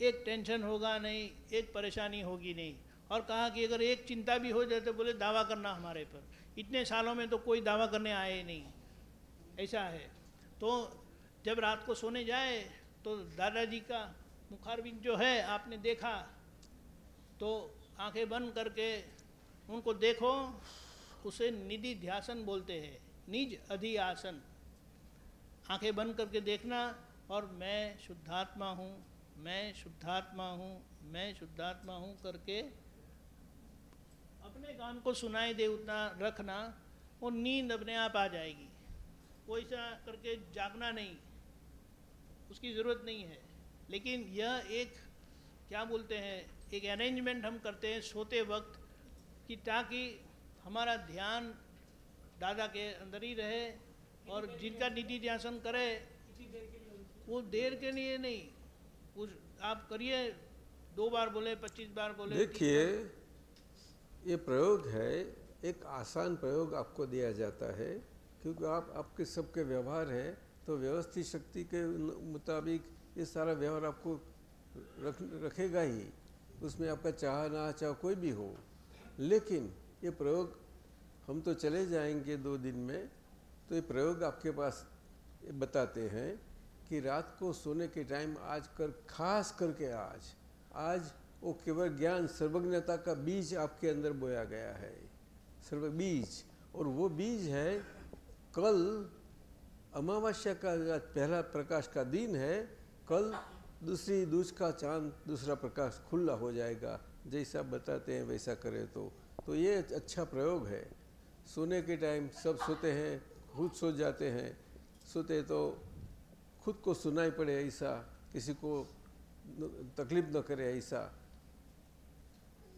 एक टेंशन होगा नहीं, एक परेशानी होगी नहीं। और कहा कि, अगर एक चिंता भी हो जाए तो बोले, दावा करना हमारे पर। इतने सालों में तो कोई दावा करने आए नहीं। ऐसा है। तो जब रात को सोने जाए तो दादाजी का मुखारबिंद जो है, आपने देखा तो आँखें बंद करके उनको देखो, उसे निधि ध्यासन बोलते हैं। निज अधि आसन आँखें बंद करके देखना और मैं शुद्धात्मा हूँ, मैं शुद्धात्मा हूँ, मैं शुद्धात्मा हूँ करके अपने कान को सुनाई दे उतना रखना और नींद अपने आप आ जाएगी। वो ऐसा करके जागना नहीं, उसकी ज़रूरत नहीं है। लेकिन यह एक, क्या बोलते हैं, एक अरेंजमेंट हम करते हैं सोते वक्त कि ताकि हमारा ध्यान दादा के अंदर ही रहे और जिनका निधि ध्यान करे, वो देर के लिए नहीं उस आप करिए, दो बार बोले, पच्चीस बार बोले। देखिए, ये प्रयोग है, एक आसान प्रयोग आपको दिया जाता है, क्योंकि आप, आपके सबके व्यवहार है तो व्यवस्थित शक्ति के मुताबिक ये सारा व्यवहार आपको रख, रखेगा ही, उसमें आपका चाह ना चाह कोई भी हो। लेकिन ये प्रयोग हम तो चले जाएँगे दो दिन में तो ये प्रयोग आपके पास बताते हैं कि रात को सोने के टाइम आज कर, खास करके आज आज वो केवल ज्ञान सर्वज्ञता का बीज आपके अंदर बोया गया है। सर्व बीज, और वो बीज है, कल अमावस्या का पहला प्रकाश का दिन है, कल दूसरी दूज का चाँद, दूसरा प्रकाश खुला हो जाएगा, जैसा बताते हैं वैसा करें तो। तो ये अच्छा प्रयोग है। सोने के टाइम सब सोते हैं, खुद सो जाते हैं। सोते तो खुद को सुनाई पड़े ऐसा, किसी को तकलीफ़ न करे ऐसा।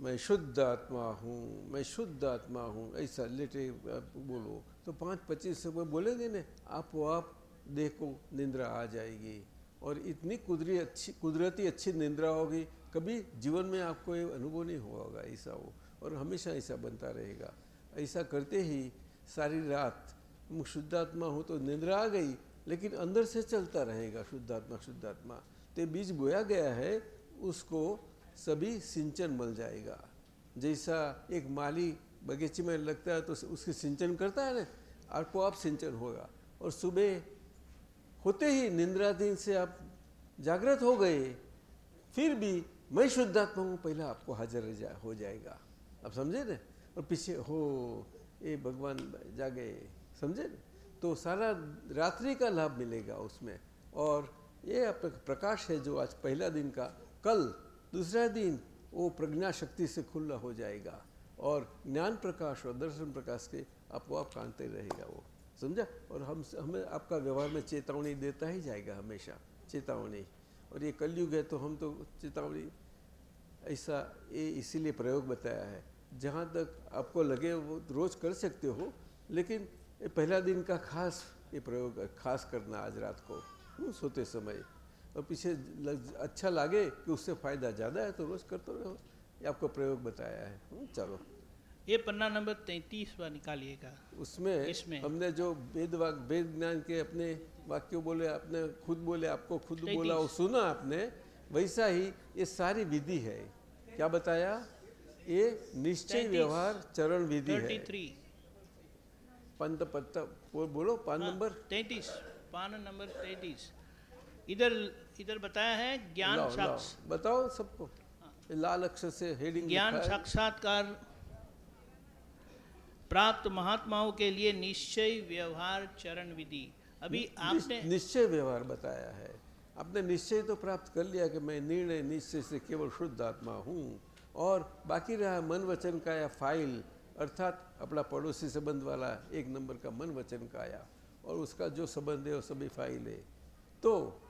मैं शुद्ध आत्मा हूँ, मैं शुद्ध आत्मा हूँ, ऐसा लेटे बोलो। तो पाँच पच्चीस से बोलेंगे ना आप आप देखो निंद्रा आ जाएगी। और इतनी कुदरी अच्छी, कुदरती अच्छी निंद्रा होगी, कभी जीवन में आपको ये अनुभव नहीं होगा ऐसा वो और हमेशा ऐसा बनता रहेगा। ऐसा करते ही सारी रात शुद्धात्मा हो तो निंद्रा आ गई, लेकिन अंदर से चलता रहेगा शुद्धात्मा शुद्धात्मा। तो बीज बोया गया है, उसको सभी सिंचन मिल जाएगा। जैसा एक माली बगीचे में लगता है तो उसकी सिंचन करता है ना आपको आप सिंचन होगा। और सुबह होते ही निंद्राधीन से आप जागृत हो गए, फिर भी मैं शुद्धात्मा हूँ, पहले आपको हाजिर हो जाएगा। आप समझे ना? और पीछे, हो ये भगवान जागे, समझे? ना तो सारा रात्रि का लाभ मिलेगा उसमें। और ये प्रकाश है जो आज पहला दिन का, कल दूसरा दिन, वो प्रज्ञा शक्ति से खुला हो जाएगा। और ज्ञान प्रकाश और दर्शन प्रकाश के आपको आप कांते रहेगा वो, समझा? और हम हमें आपका व्यवहार में चेतावनी देता ही जाएगा हमेशा, चेतावनी। और ये कलयुग है तो हम तो चेतावनी, ऐसा ये इसीलिए प्रयोग बताया है जहाँ तक आपको लगे वो रोज़ कर सकते हो लेकिन ये पहला दिन का खास ये प्रयोग खास करना आज रात को सोते समय। और पीछे लग, अच्छा लगे कि उससे फ़ायदा ज़्यादा है तो रोज़ करते रहो। ये आपको प्रयोग बताया है। हम्म, चलो। ये पन्ना नंबर तैतीसवा निकालिएगा। उसमें इसमें। हमने जो वेद वाक वेद ज्ञान के अपने वाक्य बोले आपने खुद बोले आपको खुद बोला और सुना आपने वैसा ही ये सारी विधि है। क्या बताया? ये निश्चय व्यवहार चरण विधि है। पंत पत्ता बोलो पान हाँ, नंबर? तैतीस पान नंबर तैतीस। इधर इधर बताया है ज्ञान साक्ष बताओ सबको। हाँ। लाल अक्षर से हेडिंग ज्ञान साक्षात्कार प्राप्त महात्माओं के लिए निश्चय व्यवहार चरण विधि। अभी नि, आपने निश्चय व्यवहार बताया है। आपने निश्चय तो प्राप्त कर लिया कि मैं निर्णय निश्चय से केवल शुद्ध आत्मा हूँ। और बाकी रहा मन वचन का या फ़ाइल, अर्थात अपना पड़ोसी संबंध वाला एक नंबर का मन वचन का आया और उसका जो संबंध है, वो सभी फ़ाइल है। तो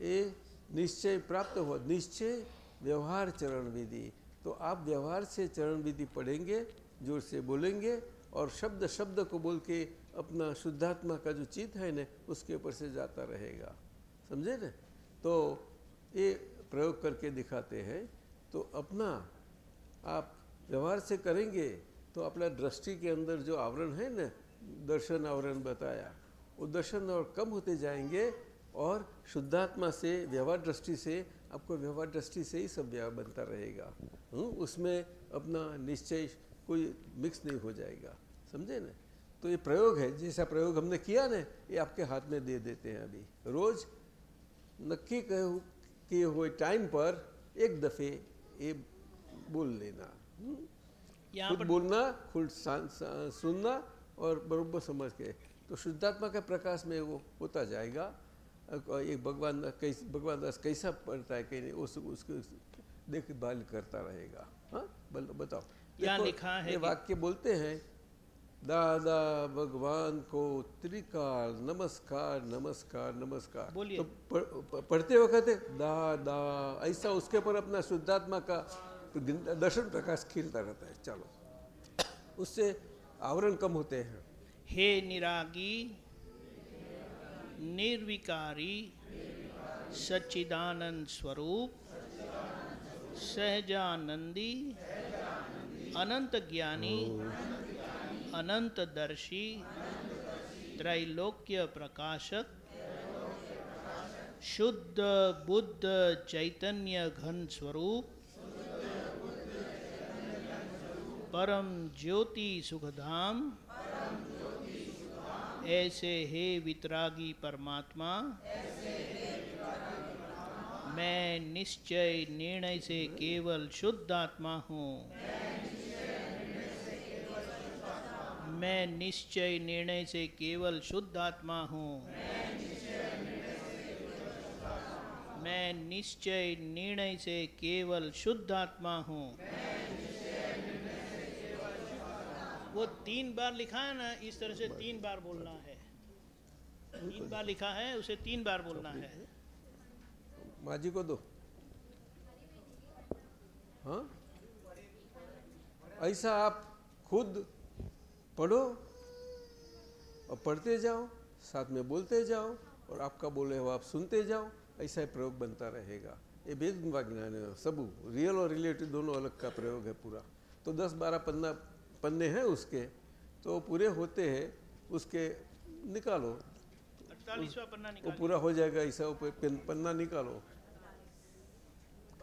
ये निश्चय प्राप्त हो, निश्चय व्यवहार चरण विधि। तो आप व्यवहार से चरण विधि पढ़ेंगे, ज़ोर से बोलेंगे, और शब्द शब्द को बोल के अपना शुद्धात्मा का जो चित है न, उसके ऊपर से जाता रहेगा। समझे न? तो ये प्रयोग करके दिखाते हैं। तो अपना आप व्यवहार से करेंगे तो अपना दृष्टि के अंदर जो आवरण है ना, दर्शन आवरण बताया, वो दर्शन और कम होते जाएँगे और शुद्धात्मा से, व्यवहार दृष्टि से, आपको व्यवहार दृष्टि से ही सब व्यवहार बनता रहेगा। हुँ? उसमें अपना निश्चय कोई मिक्स नहीं हो जाएगा। समझे ना? तो ये प्रयोग है, जैसा प्रयोग हमने किया ना, ये आपके हाथ में दे देते हैं अभी। रोज नक्की किए हुए टाइम पर एक दफे ये बोल लेना। हम्म? खुद पर बोलना खुद सुनना और बरोबर समझ के। तो शुद्धात्मा के प्रकाश में वो होता जाएगा। एक भगवान कैसे भगवान दास कैसा पढ़ता है कहीं उस उसको देखभाल करता रहेगा। हाँ? बताओ। यहाँ देखो, लिखा है ये वाक्य बोलते हैं दादा भगवान को त्रिकाल नमस्कार नमस्कार नमस्कार। तो पढ़- पढ़ते वक्त दादा। ऐसा उसके ऊपर अपना शुद्धात्मा का दर्शन प्रकाश खिलता रहता है, चलो। उससे आवरण कम होते हैं। हे निरागी, निर्विकारी, सच्चिदानंद स्वरूप, सहजानंदी, अनंत ज्ञानी, अनंत दर्शी, त्रैलोक्य प्रकाशक, शुद्ध बुद्ध चैतन्य घन स्वरूप परम ज्योति सुखधाम। ऐसे हे वितरागी परमात्मा। मैं निश्चय निर्णय से केवल शुद्ध आत्मा हूँ। मैं निश्चय निर्णय से केवल शुद्ध आत्मा हूँ। मैं निश्चय निर्णय से केवल शुद्ध आत्मा हूँ। वो तीन बार लिखा है ना, इस तरह से तीन बार बोलना है। तीन बार लिखा है, उसे तीन बार बोलना है। माँ जी को दो। हाँ? ऐसा आप खुद पढ़ो और पढ़ते जाओ, साथ में बोलते जाओ और आपका बोले हो आप सुनते जाओ, ऐसा ही प्रयोग बनता रहेगा। ये वेद ज्ञान है, सब रियल और रिलेटिव दोनों अलग का प्रयोग है पूरा। तो दस बारह पन्ना पन्ने हैं उसके तो पूरे होते हैं उसके निकालो। वो पूरा हो जाएगा ऐसा पन्ना निकालो।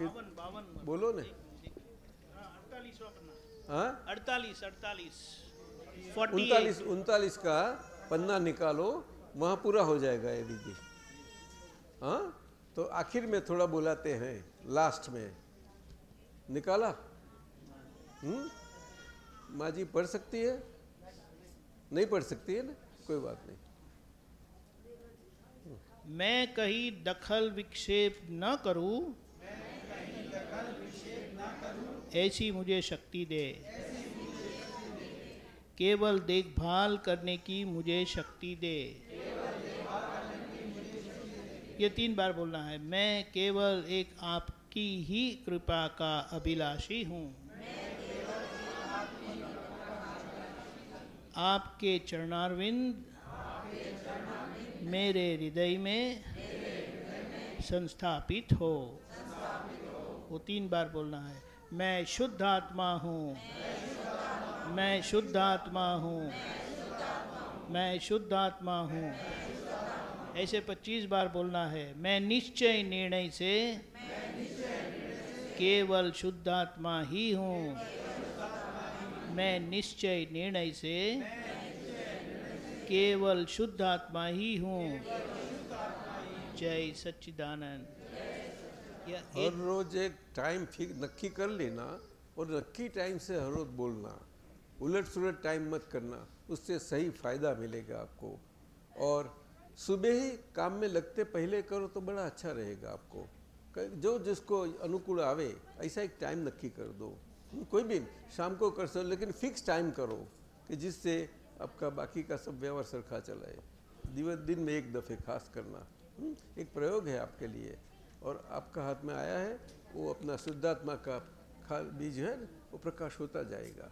बावन बावन। बोलो ने। हाँ अड़तालीस अड़तालीस। उनतालीस उनतालीस का पन्ना निकालो वहाँ पूरा हो जाएगा ये दीदी हाँ? तो आखिर में थोड़ा बुलाते हैं लास्ट में। निकाला? हम्म? माँ जी, पढ़ सकती है? नहीं पढ़ सकती है ना? कोई बात नहीं। मैं कहीं दखल विक्षेप न करूँ। ऐसी मुझे शक्ति दे। केवल देखभाल करने की मुझे शक्ति दे। ये तीन बार बोलना है। मैं केवल एक आपकी ही कृपा का अभिलाषी हूँ। आपके चरणारविंद, मेरे हृदय में संस्थापित हो। वो तीन बार बोलना है, मैं शुद्ध आत्मा हूँ। मैं शुद्ध आत्मा हूँ। मैं शुद्ध आत्मा हूँ। ऐसे पच्चीस बार बोलना है, मैं निश्चय निर्णय से केवल शुद्ध आत्मा ही हूँ। मैं निश्चय निर्णय से केवल शुद्ध आत्मा ही हूँ। जय सच्चिदानंद। हर रोज एक टाइम फिक, नक्की कर लेना और नक्की टाइम से हर रोज बोलना। उलट सुलट टाइम मत करना, उससे सही फ़ायदा मिलेगा आपको। और सुबह ही काम में लगते पहले करो तो बड़ा अच्छा रहेगा आपको। जो जिसको अनुकूल आवे, ऐसा एक टाइम नक्की कर दो। कोई भी शाम को कर सको लेकिन फिक्स टाइम करो कि जिससे आपका बाकी का सब व्यवहार सरखा चलाए। दिवस दिन में एक दफ़े खास करना हम्म, एक प्रयोग है आपके लिए। और आपका हाथ में आया है वो अपना शुद्धात्मा का खाल बीज है वो प्रकाश होता जाएगा।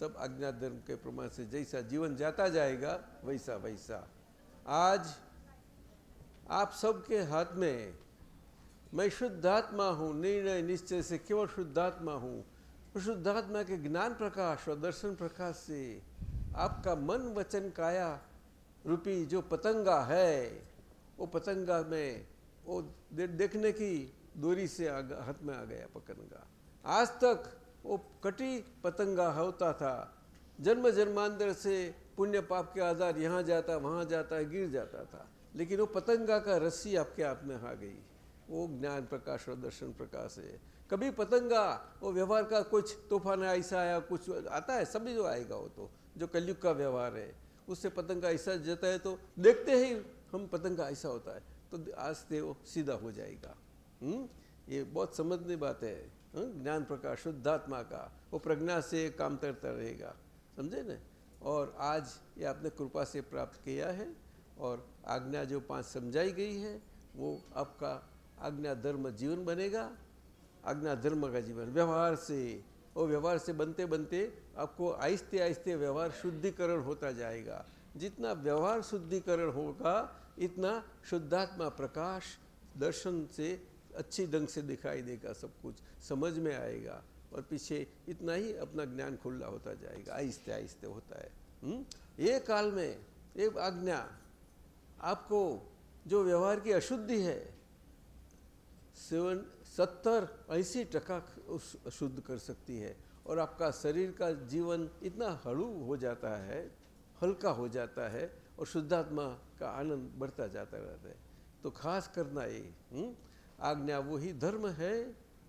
सब आज्ञा धर्म के प्रमाण से जैसा जीवन जाता जाएगा वैसा वैसा। आज आप सबके हाथ में मैं शुद्धात्मा हूँ निर्णय निश्चय से केवल शुद्धात्मा हूँ। शुद्धात्मा के ज्ञान प्रकाश और दर्शन प्रकाश से आपका मन वचन काया रूपी जो पतंगा है वो पतंगा में वो दे, देखने की दूरी से हाथ में आ गया पतंगा। आज तक वो कटी पतंगा होता था। जन्म जन्मांतर से पुण्य पाप के आधार यहाँ जाता वहाँ जाता गिर जाता था। लेकिन वो पतंगा का रस्सी आपके आप में आ गई। वो ज्ञान प्रकाश और दर्शन प्रकाश है कभी पतंगा, वो व्यवहार का कुछ तूफ़ान ऐसा आया, कुछ आता है, सभी जो आएगा वो तो जो कलयुग का व्यवहार है, उससे पतंगा ऐसा जाता है तो देखते ही हम पतंगा ऐसा होता है तो से वो सीधा हो जाएगा। हुँ? ये बहुत समझने बात है ज्ञान प्रकाश शुद्धात्मा का, वो प्रज्ञा से काम करता रहेगा, समझे न? और आज ये आपने कृपा से प्राप्त किया है, और आज्ञा जो पाँच समझाई गई है, वो आपका आज्ञा धर्म जीवन बनेगा आज्ञा धर्म का जीवन व्यवहार से, और व्यवहार से बनते बनते आपको आहिस्ते आहिस्ते व्यवहार शुद्धिकरण होता जाएगा। जितना व्यवहार शुद्धिकरण होगा, इतना शुद्धात्मा प्रकाश दर्शन से अच्छी ढंग से दिखाई देगा सब कुछ, समझ में आएगा, और पीछे इतना ही अपना ज्ञान खुला होता जाएगा, आहिस्ते आहिस्ते होता है? ये काल में एक आज्ञा, आपको जो व्यवहार की अशुद्धि है, सेवन सत्तर अस्सी टका शुद्ध कर सकती है और आपका शरीर का जीवन इतना हड़ू हो जाता है, हल्का हो जाता है और शुद्धात्मा का आनंद बढ़ता जाता रहता है तो खास करना ये हम्म? आज्ञा वही धर्म है,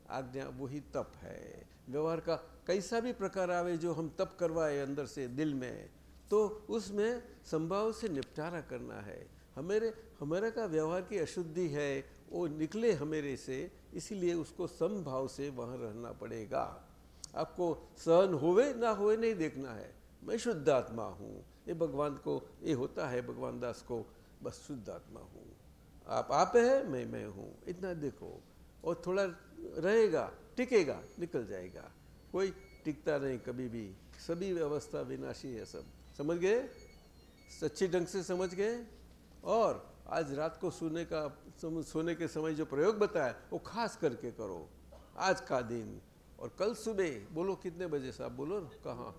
आज्ञा वही तप है व्यवहार का कैसा भी प्रकार आवे जो हम तप करवाए अंदर से, दिल में तो उसमें संभाव से निपटारा करना है हमारे हमारे का व्यवहार की अशुद्धि है, वो निकले हमेरे से इसीलिए उसको समभाव से वहाँ रहना पड़ेगा। आपको सहन होवे ना होवे नहीं देखना है। मैं शुद्ध आत्मा हूँ। ये भगवान को, ये होता है भगवान दास को, बस शुद्ध आत्मा हूँ। आप आप है, मैं मैं हूँ। इतना देखो। और थोड़ा रहेगा, टिकेगा, निकल जाएगा। कोई टिकता नहीं कभी भी। सभी व्यवस्था विनाशी है सब। समझ गए? सच्ची ढंग से समझ गए? और आज रात को सोने का सोने के समय जो प्रयोग बताया वो खास करके करो। आज का दिन। और कल सुबह बोलो कितने बजे साहब बोलो कहाँ?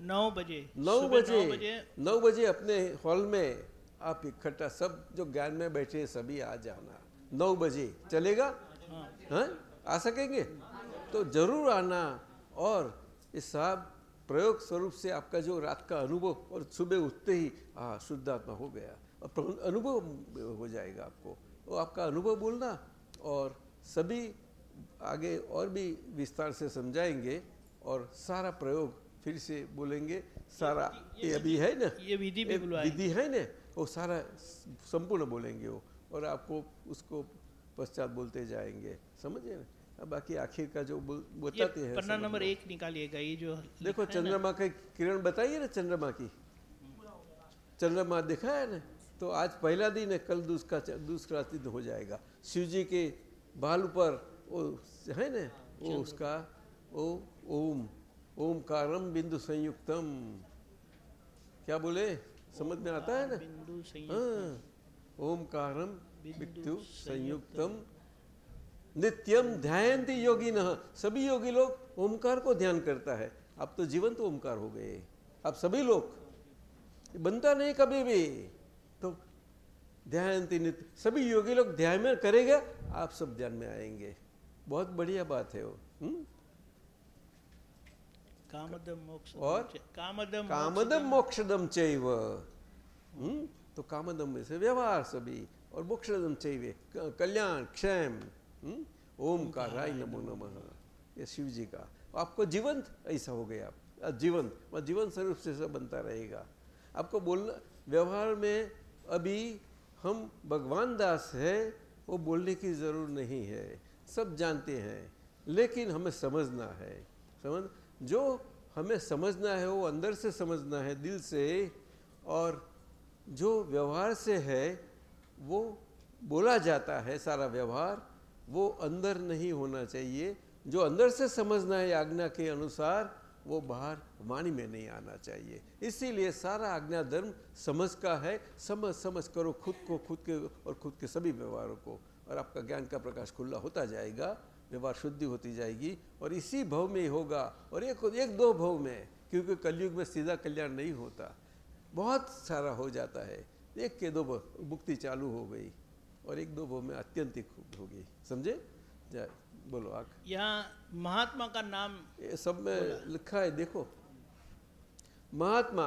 नौ बजे। नौ बजे। नौ बजे। अपने हॉल में आप इकट्ठा सब जो ज्ञान में बैठे सभी आ जाना। नौ बजे। चलेगा? हाँ, हाँ? आ सकेंगे? तो ज़रूर आना। और इस साहब प्रयोग स्वरूप से आपका जो रात का अनुभव और सुबह उठते ही हाँ शुद्धात्मा हो गया। अनुभव हो जाएगा आपको। वो आपका अनुभव बोलना और सभी आगे और भी विस्तार से समझाएँगे और सारा प्रयोग फिर से बोलेंगे। सारा ये ये अभी है ना? ये विधि भी विधि है ना? वो सारा संपूर्ण बोलेंगे वो और आपको उसको पश्चात बोलते जाएँगे। समझिए ना? बाकी आखिर का जो बताते हैं पन्ना नंबर एक निकालिएगा ये जो देखो चंद्रमा का किरण बताइए ना चंद्रमा की। चंद्रमा दिखा है ना? तो आज पहला दिन है कल दूसरा दूसरा दिन हो जाएगा। शिव जी के बाल पर वो है ना वो उसका ओ ओम ओमकारम बिंदु संयुक्तम। क्या बोले? समझ में आता है ना? हाँ ओमकारम बिंदु संयुक्तम। नित्यम ध्यान योगी न सभी योगी लोग ओमकार को ध्यान करता है। अब तो जीवंत तो ओमकार हो गए। अब सभी लोग बनता नहीं कभी भी। ध्यान नित्य सभी योगी लोग ध्यान में करेगा आप सब ध्यान में आएँगे। बहुत बढ़िया बात है वो हुँ? हम्म? कामदम मोक्ष और? कामदम कामदम मोक्षदम चैव। हम्म? तो कामदम में से व्यवहार सभी और मोक्षदम चैव। कल्याण क्षेम? ओम का राय नमो नमः। ये शिव जी का। आपको जीवंत ऐसा हो गया। आप जीवंत जीवन स्वरूप से सब बनता रहेगा। आपको बोलना व्यवहार में अभी हम भगवान दास है, वो बोलने की ज़रूर नहीं है। सब जानते हैं, लेकिन हमें समझना है। समझ, जो हमें समझना है, वो अंदर से समझना है, दिल से, और जो व्यवहार से है, वो बोला जाता है सारा व्यवहार, वो अंदर नहीं होना चाहिए। जो अंदर से समझना है, आज्ञा के अनुसार वो बाहर वाणी में नहीं आना चाहिए। इसीलिए सारा आज्ञा धर्म समझ का है। समझ समझ करो खुद को, खुद के और खुद के सभी व्यवहारों को और आपका ज्ञान का प्रकाश खुला होता जाएगा, व्यवहार शुद्धि होती जाएगी और इसी भव में ही होगा और एक एक दो भव में, क्योंकि कलयुग में सीधा कल्याण नहीं होता। बहुत सारा हो जाता है। एक के दो मुक्ति चालू हो गई और एक दो भव में अत्यंतिक हो गई समझे? जय। बोलो आग। यहाँ महात्मा का नाम ये सब में लिखा है देखो। महात्मा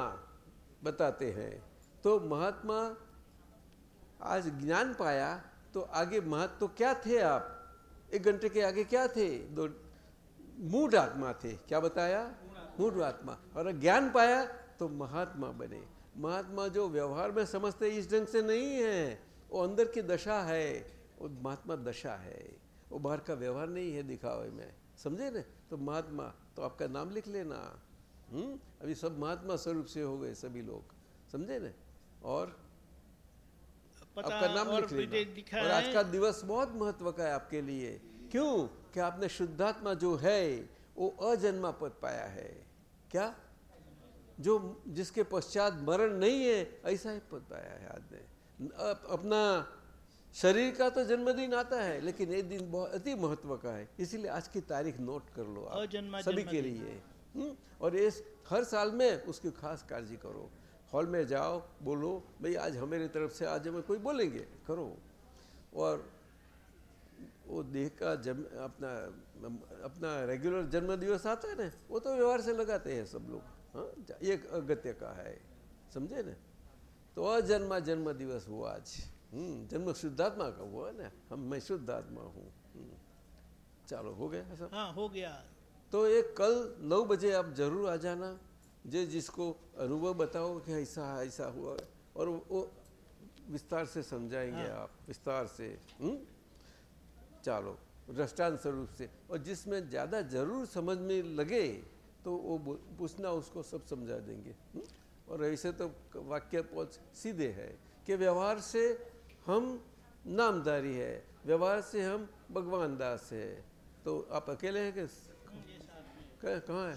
बताते हैं तो महात्मा आज ज्ञान पाया तो आगे महत्व तो क्या थे आप? एक घंटे के आगे क्या थे? दो मूड आत्मा थे। क्या बताया? मूड आत्मा। और ज्ञान पाया तो महात्मा बने। महात्मा जो व्यवहार में समझते इस ढंग से नहीं है। वो अंदर की दशा है वो महात्मा दशा है। वो बाहर का व्यवहार नहीं है दिखावे में। समझे ना? तो महात्मा तो आपका नाम लिख लेना। हम्म? अभी सब महात्मा स्वरूप से हो गए सभी लोग। समझे ना? और आपका नाम और लिख लेना। और आज का दिवस बहुत महत्व का है आपके लिए। क्यों? कि आपने शुद्धात्मा जो है वो अजन्मा पद पाया है? क्या? जो जिसके पश्चात मरण नहीं है ऐसा ही पद पाया है आदमी अप- अपना शरीर का तो जन्मदिन आता है लेकिन ये दिन बहुत अति महत्व का है। इसीलिए आज की तारीख नोट कर लो आप सभी के लिए। हम्म? और इस हर साल में उसकी खास काळजी करो। हॉल में जाओ बोलो भाई आज हमारी तरफ़ से आज हमें कोई बोलेंगे। करो। और वो देह का जन्म अपना अपना रेगुलर जन्म दिवस आता है ना वो तो व्यवहार से लगाते हैं सब लोग। हाँ ये अगत्य का है। समझे ना? तो अजन्मा जन्म दिवस हुआ आज। जन्म शुद्धात्मा का हुआ ना हम मैं शुद्धात्मा हूँ। हम्म, चलो हो गया सब? हाँ हो गया। तो ये कल नौ बजे आप ज़रूर आ जाना जे जिसको अनुभव बताओ कि ऐसा ऐसा हुआ और वो विस्तार से समझाएँगे आप विस्तार से। हुँ? चलो दृष्टांत स्वरूप से। और जिसमें ज़्यादा ज़रूर समझ में लगे तो वो पूछना उसको सब समझा देंगे। हुँ? और ऐसे तो वाक्य पहुँच सीधे है कि व्यवहार से हम नामदारी है व्यवहार से हम भगवान दास है। तो आप अकेले हैं कि कहाँ है?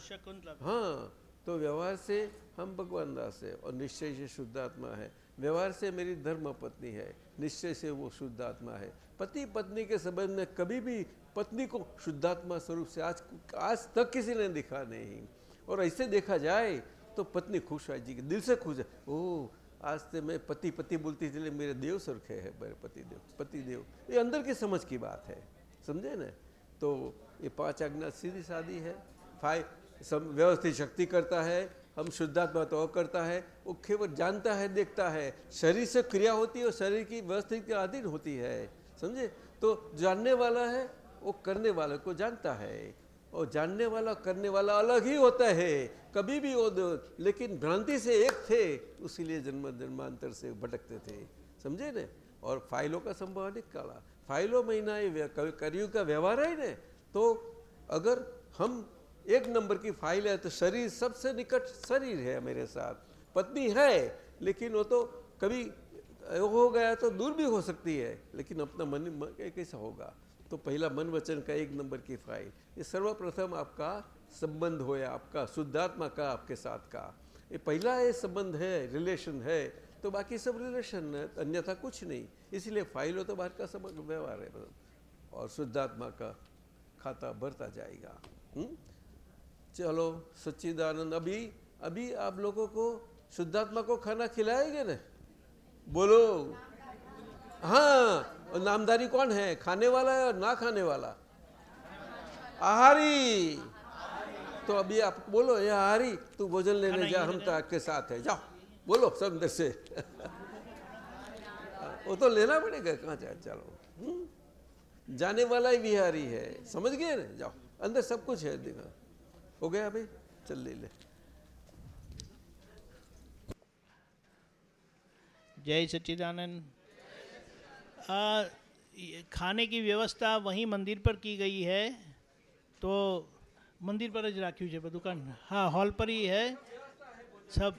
हाँ तो व्यवहार से हम भगवान दास है और निश्चय से शुद्ध आत्मा है। व्यवहार से मेरी धर्म पत्नी है निश्चय से वो शुद्ध आत्मा है। पति पत्नी के संबंध में कभी भी पत्नी को शुद्धात्मा स्वरूप से आज आज तक किसी ने दिखा नहीं। और ऐसे देखा जाए तो पत्नी खुश है जी दिल से खुश है ओ आज से मैं पति पति बोलती थी मेरे देव सुरखे है, मेरे पति देव पति देव ये अंदर की समझ की बात है, समझे ना? तो ये पाँच आज्ञा सीधी सादी है। फाइ सब व्यवस्थित शक्ति करता है, हम शुद्धात्मा तो करता है, वो केवल जानता है, देखता है। शरीर से क्रिया होती है और शरीर की व्यवस्थित के अधीन होती है, समझे? तो जानने वाला है, वो करने वाले को जानता है। और जानने वाला, करने वाला अलग ही होता है। कभी भी वो लेकिन भ्रांति से एक थे, उसीलिए जन्म जन्मांतर से भटकते थे। समझे ने? और फाइलों का संभव काला। फाइलों महीना ये कलयुग का व्यवहार है ना? तो अगर हम एक नंबर की फ़ाइल है तो शरीर सबसे निकट शरीर है मेरे साथ। पत्नी है, लेकिन वो तो कभी, हो गया तो दूर भी हो सकती है, लेकिन अपना मन- कैसा होगा? तो पहला मन वचन का एक नंबर की फ़ाइल ये सर्वप्रथम आपका संबंध होया आपका शुद्धात्मा का, आपके साथ का। ये पहला ये संबंध है रिलेशन है तो बाकी सब रिलेशन है, अन्यथा कुछ नहीं। इसलिए फ़ाइल हो तो बाहर का समग्र व्यवहार है। और शुद्धात्मा का खाता भरता जाएगा। हुँ? चलो, सच्चिदानंद, अभी अभी आप लोगों को शुद्धात्मा को खाना खिलाएँगे ना? बोलो। हाँ और नामदारी कौन है? खाने वाला है और ना खाने वाला? आहारी। तो अभी आप बोलो ये आहारी तू भोजन लेने जा हम तो आपके साथ है। जाओ बोलो सब अंदर से। वो तो लेना पड़ेगा कहाँ जाए चलो। हम्म? जाने वाला ही बिहारी है। समझ गए ना? जाओ अंदर सब कुछ है देखा। हो गया भाई चल ले ले। जय सच्चिदानंद। आ, ये खाने की व्यवस्था वहीं मंदिर पर की गई है तो મંદિર પર જ રાખ્યું છે બધું કાન હા હોલ પર ही है सब